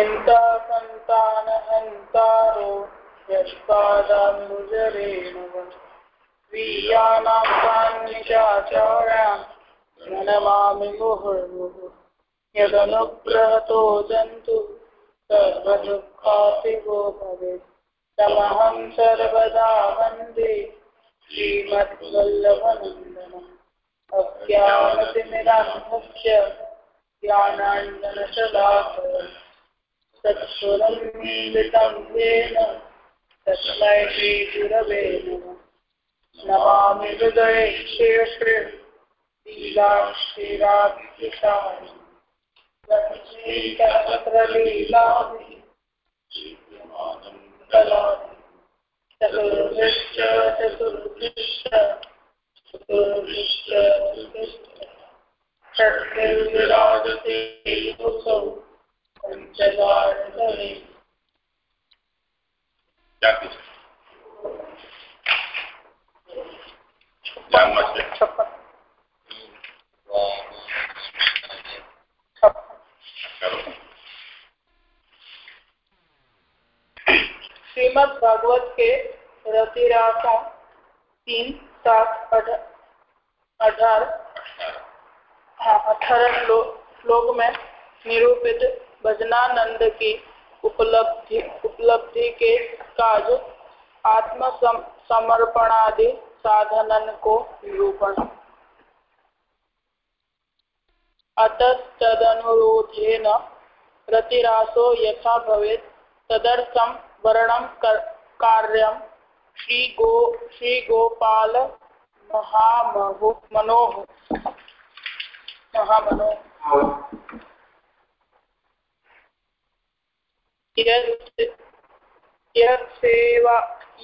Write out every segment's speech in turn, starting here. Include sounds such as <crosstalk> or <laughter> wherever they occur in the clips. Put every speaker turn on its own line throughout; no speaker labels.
हिंता संतान हंतारो यस्पादाम्बुजरेणव स्वीयानां सान्निचाचार्यां नमामि मुहुर्मुहुः यदनुग्रहतो जन्तु सर्वदुःखातिगो भवेत् तमहं सर्वदा वन्दे श्रीमद्वल्लभनन्दनम् अज्ञानतिमिरान्धस्य ज्ञानाञ्जनशलाकय तत्स्वरं मीलितं येन तस्मै श्रीगुरवे नमः नमामि हृदये श्रीश्री लीलाक्षीराभिषाणि चतुर्भिश्च चतुर्भिश्च चतुर्भिश्च षट्भिर्विराजते असौ पञ्चदारतमे श्रीमद भागवत के रतिरासों तीन सात अठारह अठारह श्लोक में निरूपित भजनानंद की उपलब्धि उपलब्धि के काज आत्म सम, समर्पणादि साधनन को निरूपण अतस्तदनुरोधेन प्रतिरासो यथा भवेत् तदर्थं वर्णं कार्यं श्रीगो श्रीगोपाल महामहो मनोः महामनो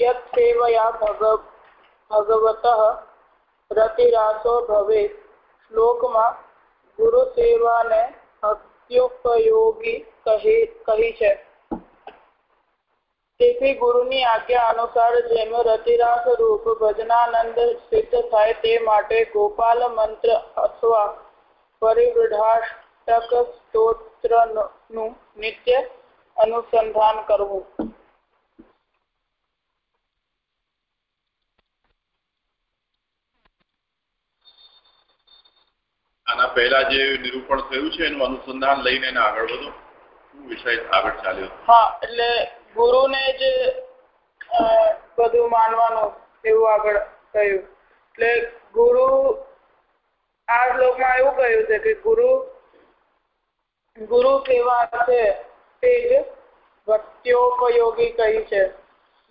यत्सेवया भग भगवतः रतिरासो भवेत् શ્લોકમાં ગુરુ સેવાને અત્યુપયોગી કહી કહી છે તેથી ગુરુની આજ્ઞા અનુસાર જેમ રતિરાસ રૂપ ભજનાનંદ સિદ્ધ થાય તે માટે ગોપાલ મંત્ર અથવા પરિવૃઢાષ્ટક સ્તોત્રનું નિત્ય અનુસંધાન કરવું.
આના પહેલા જે નિરૂપણ થયું છે એનું અનુસંધાન લઈને આગળ વધો. વિષય આગળ ચાલ્યો?
હા એટલે ગુરુને જ બધું માનવાનું એવું આગળ કહ્યું. એટલે ગુરુ આ શ્લોકમાં એવું કહ્યું છે કે ગુરુ ગુરુ કેવા છે? તે જ ભક્તિઓપયોગી કહી છે.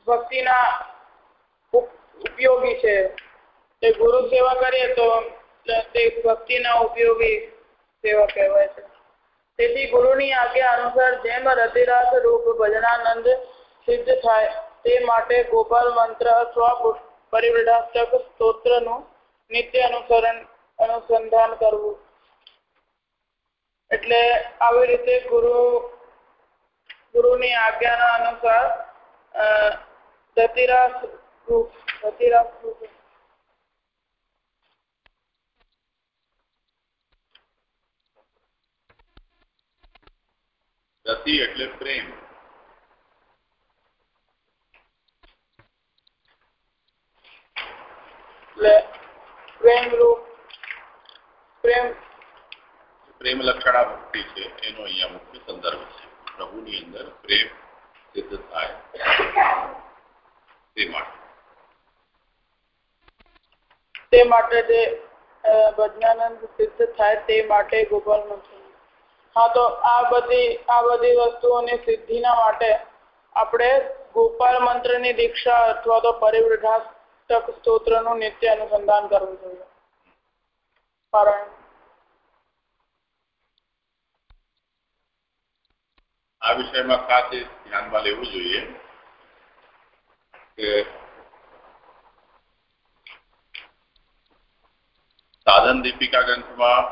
ભક્તિના ઉપયોગી છે. તે ગુરુ સેવા કરીએ તો તે ભક્તિના ઉપયોગી સેવા કહેવાય છે. તેથી ગુરુની આજ્ઞા અનુસાર જેમ રતિરાસ રૂપ ભજનાનંદ સિદ્ધ થાય તે માટે ગોપાલ મંત્ર અથવા પરિવૃઢાષ્ટક સ્તોત્રનું નિત્ય અનુસરણ, અનુસંધાન કરવું. એટલે આવી રીતે ગુરુ ગુરુની આજ્ઞાના અનુસાર રતિરાસ રૂપ
રતિ એટલે પ્રેમ.
પ્રેમ રૂપ પ્રેમ.
પ્રેમ લક્ષણા ભક્તિ છે એનો અહીંયા મુખ્ય સંદર્ભ છે. પ્રભુની અંદર પ્રેમ સિદ્ધ થાય તે માટે.
તે માટે જે ભજનાનંદ સિદ્ધ થાય તે માટે ગોપાલ હા, તો આ બધી આ બધી વસ્તુઓની સિદ્ધિના માટે આપણે ગોપાલ મંત્રની દીક્ષા અથવા તો પરિવૃઢાષ્ટક સ્તોત્રનું નિત્ય અનુસંધાન કરવું જોઈએ.
આ વિષયમાં ખાસ ધ્યાનમાં લેવું જોઈએ કે સાધન દીપિકા ગ્રંથમાં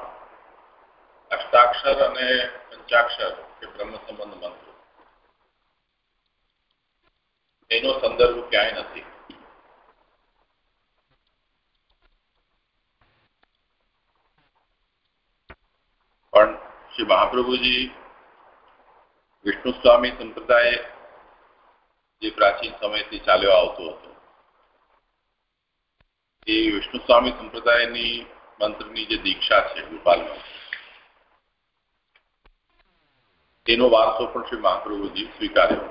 અષ્ટાક્ષર અને પંચાક્ષર કે બ્રહ્મ સંબંધ મંત્ર. એનો સંદર્ભ ક્યાંય નથી. પણ શ્રી મહાપ્રભુજી વિષ્ણુ સ્વામી સંપ્રદાય જે પ્રાચીન સમયથી ચાલ્યો આવતો હતો. એ વિષ્ણુ સ્વામી સંપ્રદાયની મંત્રની જે દીક્ષા છે ગોપાલમાં એનો વારસો પણ શ્રી મહાપ્રભુજી સ્વીકાર્યો.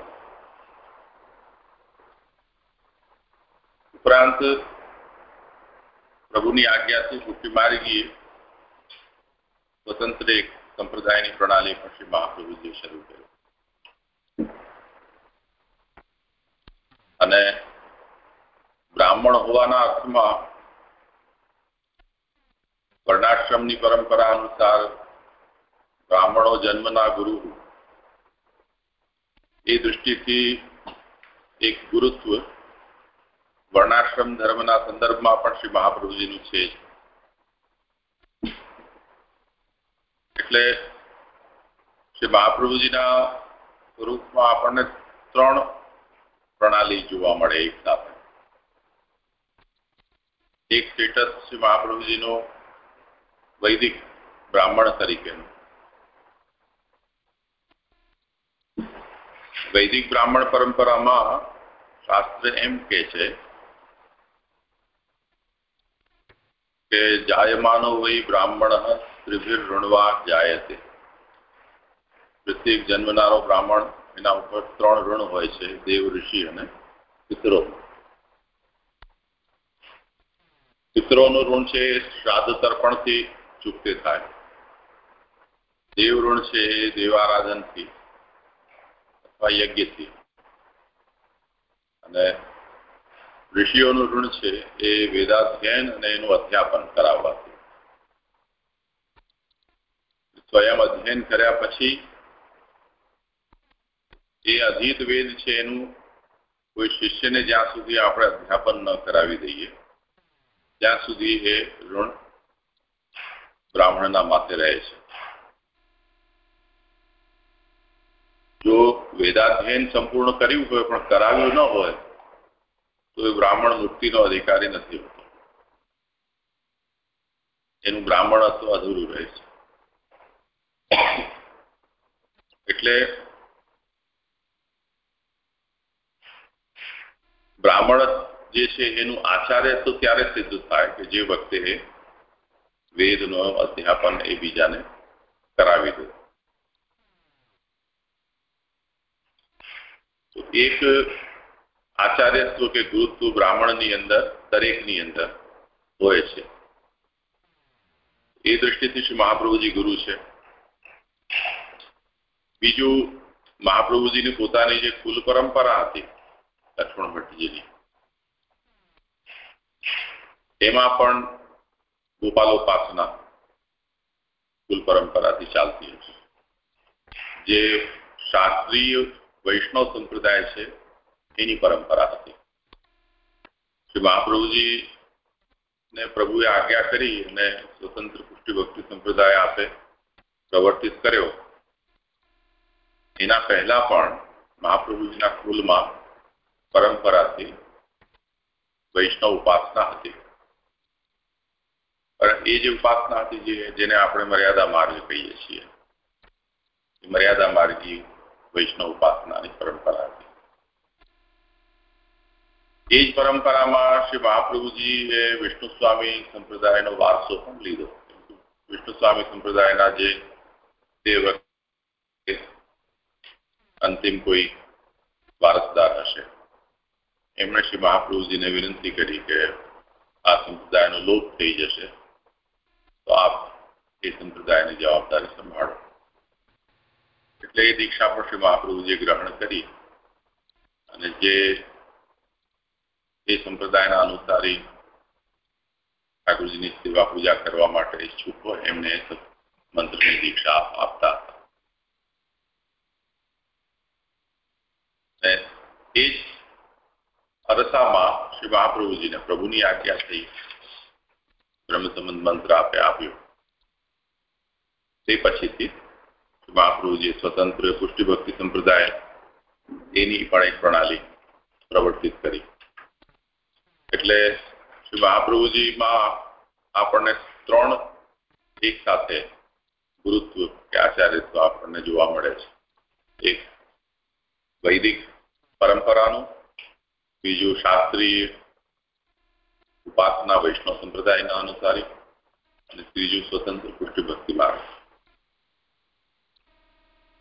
ઉપરાંત પ્રભુની આજ્ઞાથી ભૂખી માર્ગીએ સ્વતંત્ર એક સંપ્રદાયની પ્રણાલી પણ શ્રી મહાપ્રભુજીએ શરૂ કરી. અને બ્રાહ્મણ હોવાના અર્થમાં વર્ણાશ્રમની પરંપરા અનુસાર બ્રાહ્મણો જન્મના ગુરુ. એ દૃષ્ટિથી એક ગુરુત્વ વર્ણાશ્રમ ધર્મના સંદર્ભમાં પણ શ્રી મહાપ્રભુજીનું છે એટલે શ્રી મહાપ્રભુજીના સ્વરૂપમાં આપણને ત્રણ પ્રણાલી જોવા મળે એક સાથે. એક સ્ટેટસ શ્રી મહાપ્રભુજીનો વૈદિક બ્રાહ્મણ તરીકેનું. વૈદિક બ્રાહ્મણ પરંપરામાં શાસ્ત્ર એમ કે છે કે જાયમાનો વૈ બ્રાહ્મણ ત્રિભિર ઋણવા જાયતે પ્રત્યેક જન્મનારો બ્રાહ્મણ એના ઉપર ત્રણ ઋણ હોય છે, દેવ, ઋષિ અને પિતરો. પિતરોનું ઋણ છે શ્રાદ્ધ તર્પણથી ચૂકતે થાય. દેવ ઋણ છે દેવારાધનથી અથવા યજ્ઞથી. અને ઋષિઓનું ઋણ છે એ વેદાધ્યયન અને એનું અધ્યાપન કરાવવાથી. સ્વયં અધ્યયન કર્યા પછી એ અધીત વેદ છે એનું કોઈ શિષ્યને જ્યાં સુધી આપણે અધ્યાપન ન કરાવી દઈએ, ત્યાં સુધી એ ઋણ બ્રાહ્મણના માથે રહે છે. જો વેદાધ્યયન સંપૂર્ણ કર્યું હોય પણ કરાવ્યું ન હોય, તો એ બ્રાહ્મણ મુક્તિનો અધિકારી નથી હોતો. એનું બ્રાહ્મણત્વ અધૂરું રહે છે. એટલે બ્રાહ્મણ જે છે એનું આચાર્ય તો ત્યારે સિદ્ધ થાય કે જે વખતે વેદનો અધ્યાપન એ બીજાને કરાવી દે. એક આચાર્યત્વ કે ગુરુત્વ બ્રાહ્મણની અંદર, દરેકની અંદર હોય છે. એ દ્રષ્ટિથી શ્રી મહાપ્રભુજી ગુરુ છે. બીજું મહાપ્રભુજીની પોતાની જે કુલ પરંપરા હતી લક્ષ્મણ ભટ્ટજીની. એમાં પણ ગોપાલોપાસના કુલ પરંપરાથી ચાલતી હશે. જે શાસ્ત્રીય વૈષ્ણવ સંપ્રદાય છે, એની પરંપરા હતી. શ્રી મહાપ્રભુજી ને પ્રભુએ આજ્ઞા કરી અને સ્વતંત્ર પુષ્ટિ ભક્તિ સંપ્રદાય આપે પ્રવર્તિત કર્યો. એના પહેલા પણ મહાપ્રભુજીના કુલમાં પરંપરાથી વૈષ્ણવ ઉપાસના હતી. એ જે ઉપાસના હતી જેને આપણે મર્યાદા માર્ગ કહીએ છીએ મર્યાદા માર્ગી વૈષ્ણવ ઉપાસનાની પરંપરા હતી. એ જ પરંપરામાં શ્રી મહાપ્રભુજી એ વિષ્ણુ સ્વામી સંપ્રદાયનો વારસો પણ લીધો. વિષ્ણુ સ્વામી સંપ્રદાયના જે તે અંતિમ કોઈ વારસદાર હશે. એમણે શ્રી મહાપ્રભુજીને વિનંતી કરી કે આ સંપ્રદાયનો લોપ થઈ જશે, તો આપ એ સંપ્રદાયની જવાબદારી સંભાળો. એટલે એ દીક્ષા પણ શ્રી મહાપ્રભુજીએ ગ્રહણ કરી અને જે એ સંપ્રદાયના અનુસારી ઠાકોરજીની સેવા પૂજા કરવા માટે ઈચ્છુક હોય, એમને મંત્રની દીક્ષા આપતા હતા. એ અરસામાં શ્રી મહાપ્રભુજીને પ્રભુની આજ્ઞાથી બ્રહ્મસંબંધ મંત્ર આપે આપ્યો. તે પછીથી મહાપ્રભુજીએ સ્વતંત્ર પુષ્ટિભક્તિ સંપ્રદાય એની પણ એક પ્રણાલી પ્રવર્તિત કરી. એટલે શ્રી મહાપ્રભુજીમાં આપણને ત્રણ એક સાથે ગુરુત્વ કે આચાર્યત્વ આપણને જોવા મળે છે. એક વૈદિક પરંપરાનું બીજું શાસ્ત્રીય ઉપાસના વૈષ્ણવ સંપ્રદાયના અનુસારી અને ત્રીજું સ્વતંત્ર પુષ્ટિ ભક્તિ માર્ગ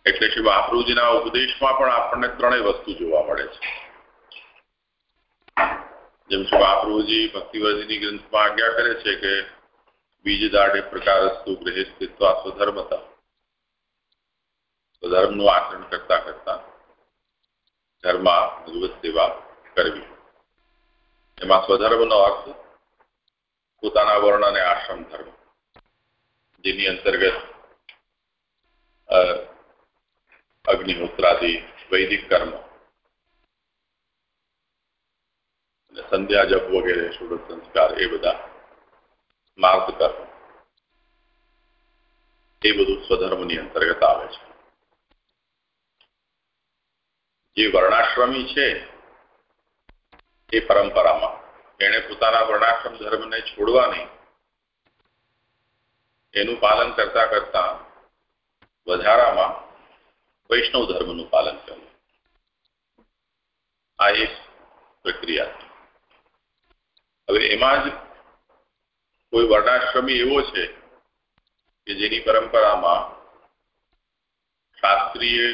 એટલે શ્રી મહાપ્રભુજીના ઉપદેશમાં પણ આપણને ત્રણેય વસ્તુ જોવા મળે છે. જેમ શ્રી મહાપ્રભુજી ભક્તિવર્જીની ગ્રંથમાં આજ્ઞા કરે છે કે બીજ દાઢે પ્રકારસ્તુ ગૃહે સ્થિત્વા સ્વધર્મતા. સ્વધર્મનું આચરણ કરતા કરતા ધર્મા ભગવત સેવા કરવી. એમાં સ્વધર્મનો અર્થ પોતાના વર્ણ આશ્રમ ધર્મ. જેની અંતર્ગત અગ્નિહોત્રાદી વૈદિક કર્મ સંધ્યા, જપ વગેરે સુરત સંસ્કાર એ બધા માર્ગ કર્મ. એ બધું સ્વધર્મની અંતર્ગત આવે છે. જે વર્ણાશ્રમી છે એ પરંપરામાં. એને પોતાના વર્ણાશ્રમ ધર્મને છોડવા નહીં એનું પાલન કરતા કરતા વધારામાં વૈષ્ણવ ધર્મનું પાલન કરવું આ એક પ્રક્રિયા હવે એમાં જ કોઈ વર્ણાશ્રમી એવો છે કે જેની પરંપરામાં શાસ્ત્રીય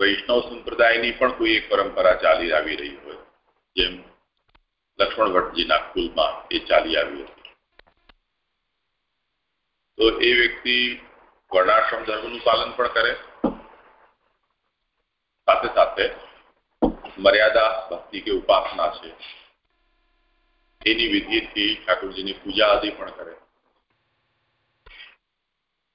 વૈષ્ણવ સંપ્રદાયની પણ કોઈ એક પરંપરા ચાલી આવી રહી હોય. જેમ લક્ષ્મણ ભટ્ટજીના કુલમાં એ ચાલી આવી હતી. તો એ વ્યક્તિ વર્ણાશ્રમ ધર્મનું પાલન પણ કરે. સાથે સાથે મર્યાદા, ભક્તિ કે ઉપાસના છે. એની વિધિથી ઠાકોરજીની પૂજા આદિ પણ કરે.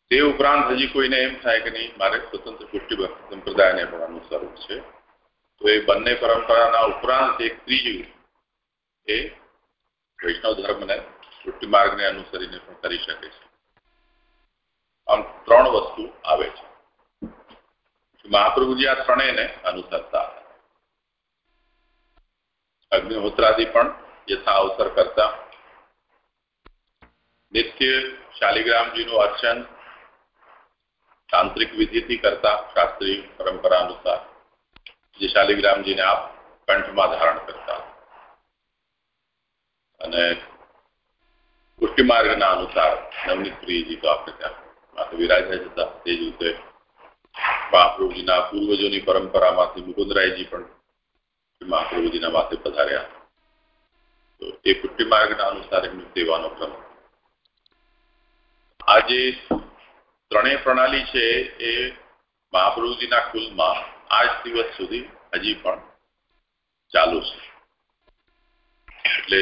તે ઉપરાંત હજી કોઈને એમ થાય કે નહીં, મારે સ્વતંત્ર પુષ્ટિ સંપ્રદાયને પણ અનુસરવું છે. તો એ બંને પરંપરાના ઉપરાંત એક ત્રીજું એ વૈષ્ણવ ધર્મને પુષ્ટિ માર્ગને અનુસરીને પણ કરી શકે છે. આમ ત્રણ વસ્તુ આવે છે. મહાપ્રભુજી આ ત્રણેયને અનુસરતા અગ્નિહોત્રાદિ પણ યથા અવસર કરતા. નિત્ય શાલિગ્રામજીનું અર્ચન તાંત્રિક વિધિથી કરતા શાસ્ત્રીય પરંપરા અનુસાર. જે શાલિગ્રામજીને આપ કંઠમાં ધારણ કરતા. અને પુષ્ટિ અનુસાર નવનીત પ્રિયજી તો આપણે ત્યાં વિરાજ્યા જતા. તે જ રીતે મહાપ્રભુજીના પૂર્વજોની પરંપરામાંથી મુકુંદરાયજી પણ મહાપ્રભુજીના માથે પધાર્યા. તો એ પુષ્ટિ માર્ગના અનુસાર એમની સેવાનો ક્રમ. આ જે ત્રણેય પ્રણાલી છે એ મહાપ્રભુજીના કુલમાં આજ દિવસ સુધી હજી પણ ચાલુ છે. એટલે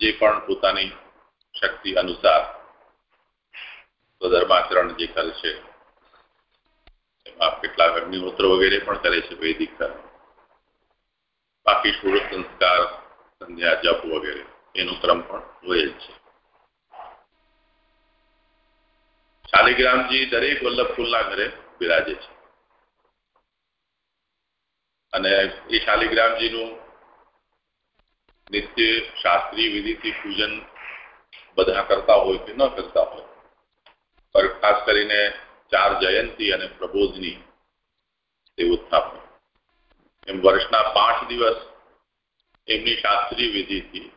જે પણ પોતાની શક્તિ અનુસાર સ્વધર્માચરણ જે કરે છે, એમાં કેટલાક અગ્નિહોત્ર વગેરે પણ કરે છે વૈદિક કર્મ બાકી ષોડશ સંસ્કાર, સંધ્યા, જપ વગેરે, એનો ક્રમ પણ હોય જ છે. શાલિગ્રામજી દરેક વલ્લભકુલના ઘરે બિરાજે છે. અને એ શાલિગ્રામજીનું નિત્ય શાસ્ત્રીય વિધિથી પૂજન બધા કરતા હોય કે ન કરતા હોય. પર ખાસ કરીને ચાર જયંતી અને પ્રબોધની તે ઉત્થાપન. એમ વર્ષના પાંચ દિવસ એમની શાસ્ત્રીય વિધિથી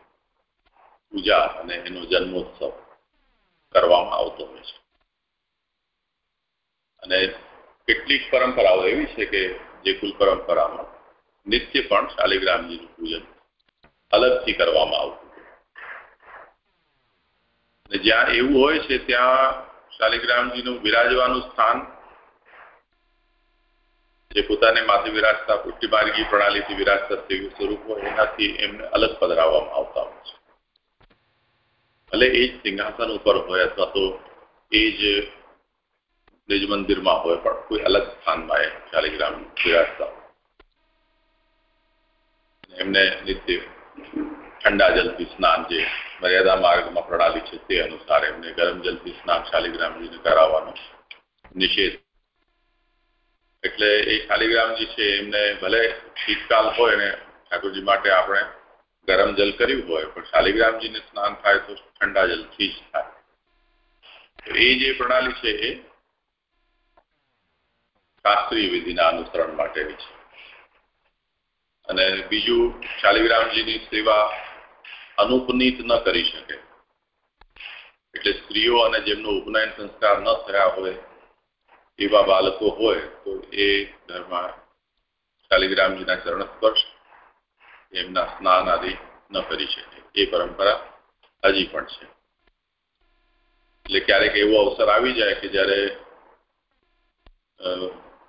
પૂજા અને એનો જન્મોત્સવ કરવામાં આવતો હોય છે. અને કેટલીક પરંપરાઓ એવી છે કે જે કુલ પરંપરામાં નિત્ય પણ શાલિગ્રામજીનું પૂજન અલગથી કરવામાં આવતું જ્યાં એવું હોય છે ત્યાં શાલિગ્રામજીનું વિરાજવાનું સ્થાન, જે પોતાને માથે વિરાજતા, પુષ્ટિમાર્ગી પ્રણાલીથી વિરાજતા તેવું સ્વરૂપ હોય, એનાથી એમને અલગ પધરાવવામાં આવતા હોય છે. ભલે એ જ સિંહાસન ઉપર હોય અથવા તો એ જ નિજ મંદિરમાં હોય પણ કોઈ અલગ સ્થાનમાં એ શાલિગ્રામ વિરાજતા એમને નિત્ય ઠંડા જલથી સ્નાન જે મર્યાદા માર્ગમાં પ્રણાલી છે તે અનુસાર એમને ગરમ જલથી સ્નાન શાલિગ્રામજીને કરાવવાનો નિષેધ. એટલે એ શાલિગ્રામજી છે એમને ભલે શીતકાલ હોય ને ઠાકોરજી માટે આપણે ગરમ જલ કર્યું હોય, પણ શાલિગ્રામજીને સ્નાન થાય તો ઠંડા જલથી જ થાય. એ જે પ્રણાલી છે એ શાસ્ત્રીય વિધિના અનુસરણ માટેની છે. અને બીજું, શાલિગ્રામજીની સેવા અનુપનીત ન કરી શકે. એટલે સ્ત્રીઓ અને જેમનો ઉપનયન સંસ્કાર ન થયા હોય, એવા બાળકો હોય, તો એ ઘરમાં શાલિગ્રામજીના ચરણ સ્પર્શ, એમના સ્નાન આદિ ન કરી શકે. એ પરંપરા હજી પણ છે. એટલે ક્યારેક એવો અવસર આવી જાય કે જ્યારે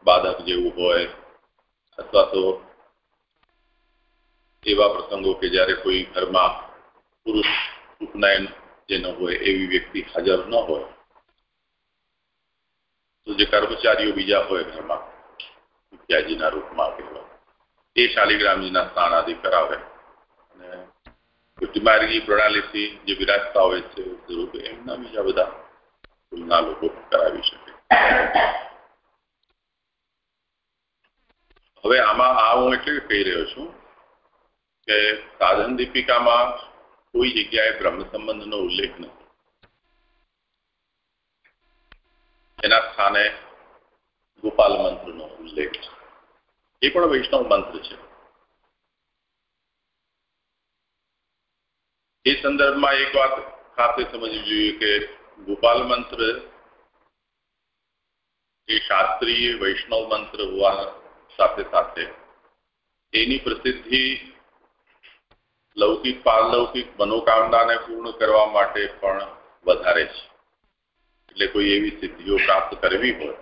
બાધક જેવું હોય, અથવા તો એવા પ્રસંગો કે જ્યારે કોઈ ઘરમાં પુરુષ ઉપનયન જે ન હોય, એવી વ્યક્તિ હાજર ન હોય, તો જે કર્મચારીઓ બીજા હોય ઘરમાં, મુખ્યાજીના રૂપમાં કહેવાય એ શાલિગ્રામજીના સ્થાન આદિ કરાવે. અને કુટુંબાર્ગી પ્રણાલીથી જે વિરાજતા હોય છે સ્વરૂપે એમના બીજા બધા કુલના લોકો કરાવી શકે. હવે આમાં આ હું એટલે કહી રહ્યો છું કે સાધન દીપિકામાં કોઈ જગ્યાએ બ્રહ્મ સંબંધનો ઉલ્લેખ નથી. એના સ્થાને ગોપાલ મંત્રનો ઉલ્લેખ છે. એ પણ વૈષ્ણવ મંત્ર છે. એ સંદર્ભમાં એક વાત ખાતે સમજવી જોઈએ કે ગોપાલ મંત્ર એ શાસ્ત્રીય વૈષ્ણવ મંત્ર હોવા સાથે સાથે એની પ્રસિદ્ધિ લૌકિક પારલૌકિક મનોકામનાને પૂર્ણ કરવા માટે પણ વધારે છે એટલે કોઈ એવી સિદ્ધિઓ પ્રાપ્ત કરવી હોય,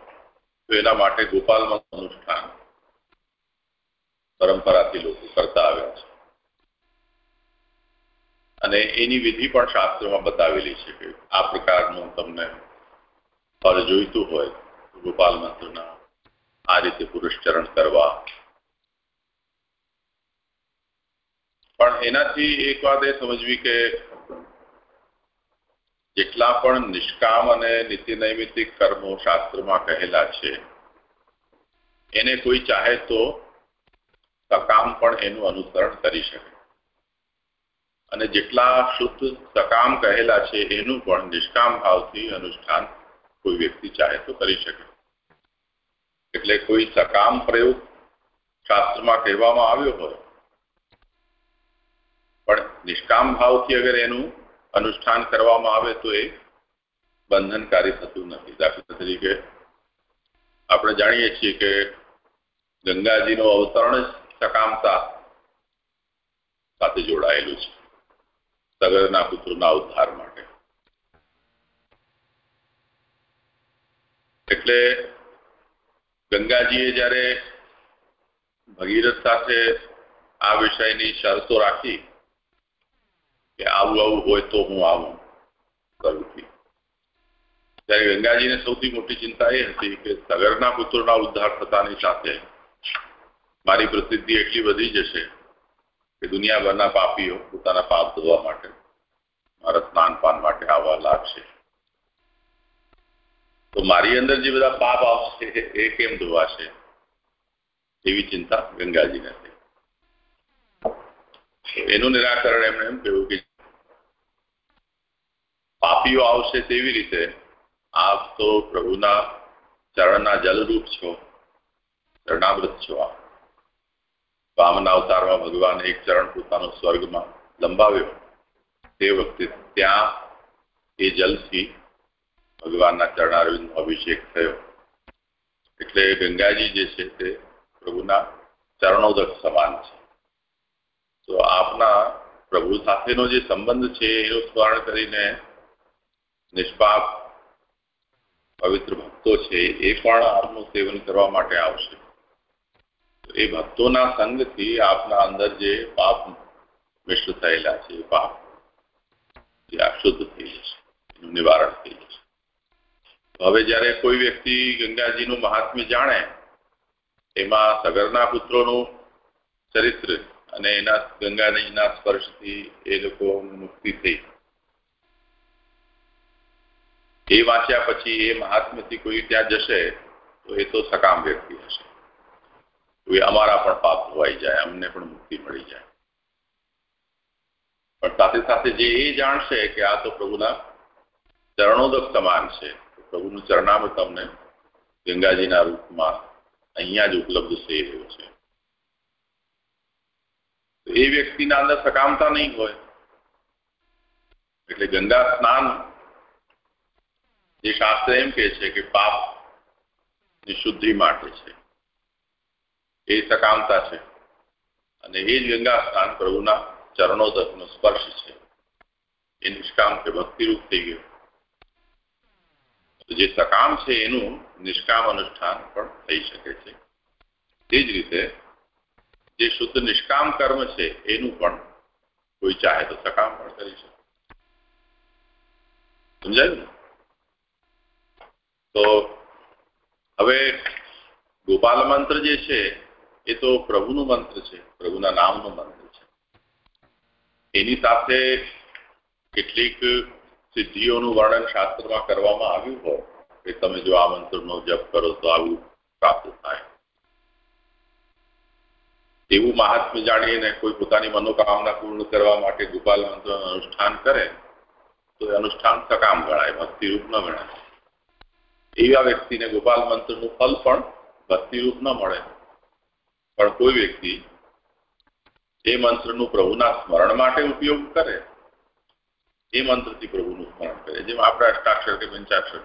તો એના માટે ગોપાલમાં અનુષ્ઠાન પરંપરાથી લોકો કરતા આવ્યા છે. અને એની વિધિ પણ શાસ્ત્રોમાં બતાવેલી છે કે આ પ્રકારનું તમને ફળ જોઈતું હોય ગોપાલ મંત્રના આ રીતે પુરુષચરણ કરવા. પણ એનાથી એક વાત એ સમજવી કે જેટલા પણ નિષ્કામ અને નીતિ નૈમિતિક કર્મો શાસ્ત્રમાં કહેલા છે, એને કોઈ ચાહે તો સકામ પણ એનું અનુસરણ કરી શકે. અને જેટલા શુદ્ધ સકામ કહેલા છે, એનું પણ નિષ્કામ ભાવથી અનુષ્ઠાન કોઈ વ્યક્તિ ચાહે તો કરી શકે. એટલે કોઈ સકામ પ્રયોગ શાસ્ત્રમાં કહેવામાં આવ્યો હોય. પણ નિષ્કામ ભાવથી અગર એનું અનુષ્ઠાન કરવામાં આવે તો એ બંધનકારી થતું નથી. દાખલા તરીકે આપણે જાણીએ છીએ કે ગંગાજીનું અવતરણ જ સકામતા સાથે જોડાયેલું છે. સગરના પુત્રોના ઉદ્ધાર માટે. એટલે ગંગાજીએ જ્યારે ભગીરથ સાથે આ વિષયની શરતો રાખી કે આવું આવું હોય તો હું આવું કરુંથી ત્યારે ગંગાજીને સૌથી મોટી ચિંતા એ હતી કે સગરના પુત્રોના ઉદ્ધાર થતાની સાથે મારી પ્રસિદ્ધિ એટલી વધી જશે કે દુનિયાભરના પાપીઓ પોતાના પાપ ધોવા માટે, મારા સ્નાનપાન માટે આવવા લાગશે. તો મારી અંદર જે બધા પાપ આવશે, એ કેમ ધોવાશે? એવી ચિંતા ગંગાજીને થઈ. એનું નિરાકરણ એમણે એમ કહ્યું કે પાપીઓ આવશે તેવી રીતે, આપ તો પ્રભુના ચરણના જલરૂપ છો, ચરણામૃત છો આપ. વામના અવતારમાં ભગવાન એક ચરણ પોતાનો સ્વર્ગમાં લંબાવ્યો. તે વખતે ત્યાં એ જલથી ભગવાનના ચરણારવિંદ અભિષેક થયો. એટલે ગંગાજી જે છે તે પ્રભુના ચરણોદક સમાન છે. તો આપના પ્રભુ સાથેનો જે સંબંધ છે એનું સ્મરણ કરીને નિષ્પાપ, પવિત્ર ભક્તો છે એ પણ આપનું સેવન કરવા માટે આવશે. એ ભક્તોના સંગથી આપના અંદર જે પાપ મિશ્ર થયેલા છે, પાપ જે અશુદ્ધ થઈ જશે એનું નિવારણ થઈ જશે. હવે જ્યારે કોઈ વ્યક્તિ ગંગાજીનું મહાત્મ્ય જાણે, એમાં સગરના પુત્રોનું ચરિત્ર અને એના ગંગાજીના સ્પર્શથી એ લોકો મુક્તિ થઈ. એ વાંચ્યા પછી એ મહાત્મ્યથી કોઈ ત્યાં જશે, તો એ તો સકામ વ્યક્તિ હશે. એ અમારા પણ પાપ ધોવાઈ જાય, અમને પણ મુક્તિ મળી જાય. પણ સાથે સાથે જે એ જાણશે કે આ તો પ્રભુના ચરણોદક સમાન છે પ્રભુનું ચરણામૃત અમને ગંગાજીના રૂપમાં અહીંયા જ ઉપલબ્ધ થઈ રહ્યો છે. એ વ્યક્તિના અંદર સકામતા નહીં હોય. એટલે ગંગા સ્નાન જે શાસ્ત્ર એમ કે છે કે પાપની શુદ્ધિ માટે છે. એ સકામતા છે. અને એ જ ગંગા સ્નાન પ્રભુના ચરણોદકનો સ્પર્શ છે. એ નિષ્કામ કે ભક્તિરૂપ થઈ ગયું. જે સકામ છે એનું નિષ્કામ અનુષ્ઠાન પણ થઈ શકે છે. તે જ રીતે જે શુદ્ધ નિષ્કામ કર્મ છે એનું પણ કોઈ ચાહે તો સકામ પણ કરી શકે. સમજાયું તો હવે ગોપાલ મંત્ર જે છે એ તો પ્રભુનું મંત્ર છે, પ્રભુના નામનું મંત્ર છે. એની સાથે કેટલીક સિદ્ધિઓનું વર્ણન શાસ્ત્રમાં કરવામાં આવ્યું હોય, કે તમે જો આ મંત્રનો જપ કરો તો આવું પ્રાપ્ત થાય. એવું મહાત્મ્ય જાણીને કોઈ પોતાની મનોકામના પૂર્ણ કરવા માટે ગોપાલ મંત્રનું અનુષ્ઠાન કરે, તો અનુષ્ઠાન સકામ ગણાય, ભક્તિરૂપ ન ગણાય. એવા વ્યક્તિને ગોપાલ મંત્રનું ફલ પણ ભક્તિરૂપ ન મળે. પણ કોઈ વ્યક્તિ એ મંત્રનું પ્રભુના સ્મરણ માટે ઉપયોગ કરે એ મંત્રથી પ્રભુનું સ્મરણ કરે, જેમ આપણા અષ્ટાક્ષર કે પંચાક્ષર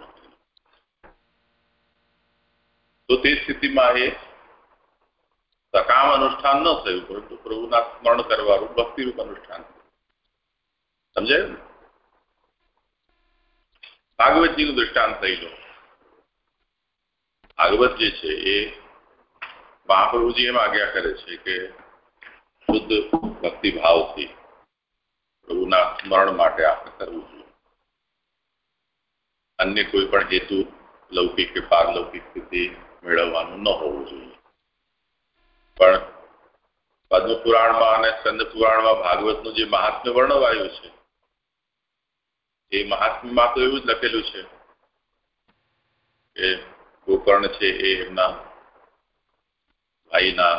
તો તે સ્થિતિમાં એ સકામ અનુષ્ઠાન ન થયું, પરંતુ પ્રભુના સ્મરણ કરવાનું ભક્તિરૂપ અનુષ્ઠાન સમજાયું ભાગવતજીનું દૃષ્ટાંત થઈ લો. ભાગવત જે છે એ મહાપ્રભુજી એમ આજ્ઞા કરે છે કે શુદ્ધ ભક્તિભાવથી પ્રભુના સ્મરણ માટે આપણે કરવું જોઈએ. અન્ય કોઈ પણ હેતુ, લૌકિક કે પારલૌકિક સ્થિતિ મેળવવાનું ન હોવું જોઈએ. પણ પદ્મ અને સ્કંદ પુરાણમાં ભાગવતનું જે મહાત્મ્ય વર્ણવાયું છે, એ મહાત્મ્યમાં તો એવું જ લખેલું છે કે ગોકર્ણ છે એ એમના ભાઈના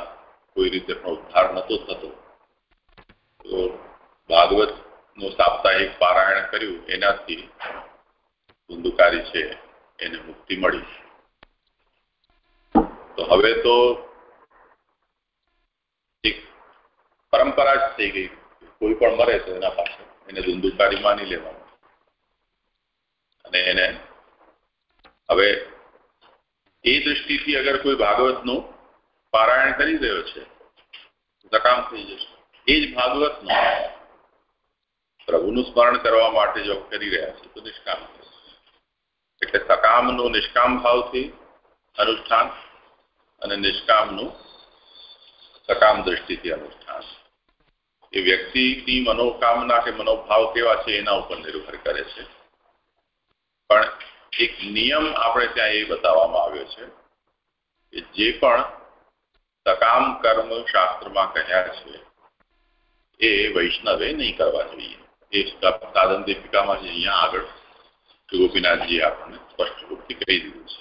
કોઈ રીતે પણ ઉદ્ધાર નતો થતો. તો ભાગવતનું સાપ્તાહિક પારાયણ કર્યું, એનાથી ધુંધુકારી છે, એને મુક્તિ મળી. તો હવે તો એક પરંપરા જ થઈ ગઈ, કોઈ પણ મરે તો એના પાસે, એને ધુંધુકારી માની લેવાનું. અને એને હવે એ દૃષ્ટિથી અગર કોઈ ભાગવતનું પારાયણ કરી રહ્યો છે સકામ થઈ જશે. એ જ ભાગવતનું પ્રભુનું સ્મરણ કરવા માટે જો કરી રહ્યા છે, તો નિષ્કામ એટલે સકામનું નિષ્કામ ભાવથી અનુષ્ઠાન અને નિષ્કામનું સકામ દ્રષ્ટિથી અનુષ્ઠાન. એ વ્યક્તિની મનોકામના કે મનોભાવ કેવા છે, એના ઉપર નિર્ભર કરે છે. પણ એક નિયમ આપણે ત્યાં એ બતાવવામાં આવ્યો છે કે જે પણ સકામ કર્મ શાસ્ત્રમાં કહ્યા છે, એ વૈષ્ણવે નહીં કરવા જોઈએ. સાધન દીપિકામાં જે અહીંયા આગળ ગોપીનાથજી આપણને સ્પષ્ટ રૂપથી કહી દીધું છે.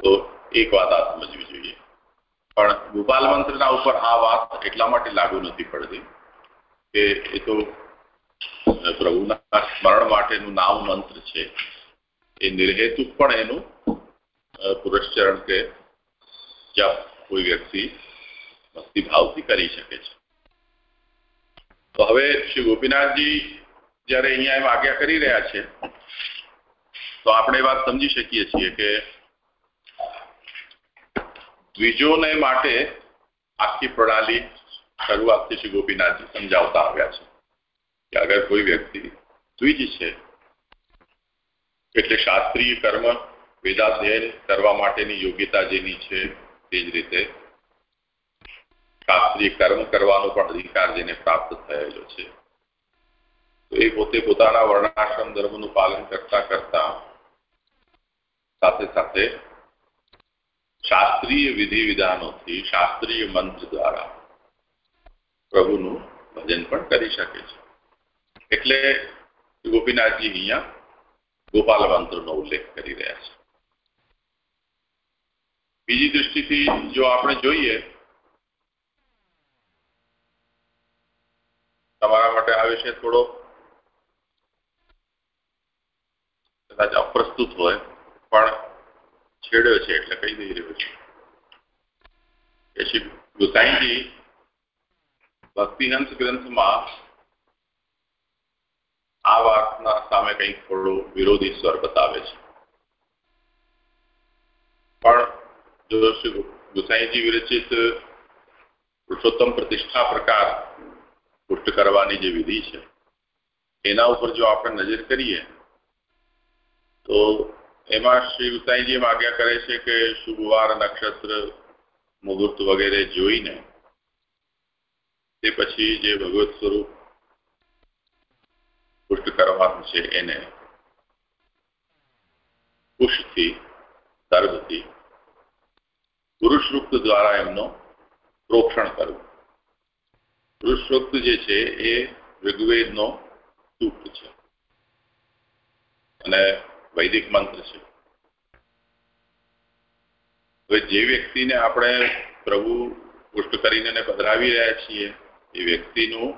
તો એક વાત આ સમજવી જોઈએ પણ ગોપાલ મંત્રના ઉપર આ વાત એટલા માટે લાગુ નથી પડતી કે એ તો પ્રભુના સ્મરણ માટેનું નામ મંત્ર છે એ નિર્હેતુક પણ એનું પુરસ્ચરણ કે જપ કોઈ વ્યક્તિ ભક્તિભાવથી કરી શકે છે તો હવે શ્રી ગોપીનાથજી જ્યારે અહીંયા એમ આજ્ઞા કરી રહ્યા છે, તો આપણે વાત સમજી શકીએ છીએ કે દ્વિજોને માટે આખી પ્રણાલી શરૂઆતથી શ્રી ગોપીનાથજી સમજાવતા આવ્યા છે કે અગર કોઈ વ્યક્તિ દ્વિજ છે, એટલે શાસ્ત્રીય કર્મ, વેદાધ્યયન કરવા માટેની યોગ્યતા જેની છે, તે જ રીતે શાસ્ત્રીય કર્મ કરવાનો પણ અધિકાર જેને પ્રાપ્ત થયેલો છે. તો એ પોતે પોતાના વર્ણાશ્રમ ધર્મનું પાલન કરતા કરતા સાથે સાથે શાસ્ત્રીય વિધિ વિધાનોથી શાસ્ત્રીય મંત્ર દ્વારા પ્રભુનું ભજન પણ કરી શકે છે. એટલે ગોપીનાથજી અહીંયા ગોપાલ મંત્રનો ઉલ્લેખ કરી રહ્યા છે. બીજી દૃષ્ટિથી જો આપણે જોઈએ તમારા માટે આ વિષય થોડો. કદાચ અપ્રસ્તુત હોય, પણ છેડ્યો છે એટલે કહી દઈ રહ્યો છે. કે શ્રી ગુસાઈજી ભક્તિહંસ ગ્રંથમાં આ વાતના સામે કંઈક થોડો વિરોધી સ્વર બતાવે છે. પણ જો શ્રી ગુસાઈજી વિરચિત પુરુષોત્તમ પ્રતિષ્ઠા પ્રકાર પુષ્ટ કરવાની જે વિધિ છે, એના ઉપર જો આપણે નજર કરીએ, તો એમાં શ્રી ગુસાઈજી આજ્ઞા કરે છે કે શુભવાર, નક્ષત્ર, મુહૂર્ત વગેરે જોઈને તે પછી જે ભગવત સ્વરૂપ પુષ્ટ કરવાનું છે એને પુષ્ટથી દર્ભથી પુરુષરૂપ દ્વારા એમનો પ્રોક્ષણ કરવું. રૂપ જે છે એ ઋગ્વેદનો સૂક્ત છે. અને વૈદિક મંત્ર છે. હવે જે વ્યક્તિને આપણે પ્રભુ પુષ્ટ કરીને પધરાવી રહ્યા છીએ, એ વ્યક્તિનું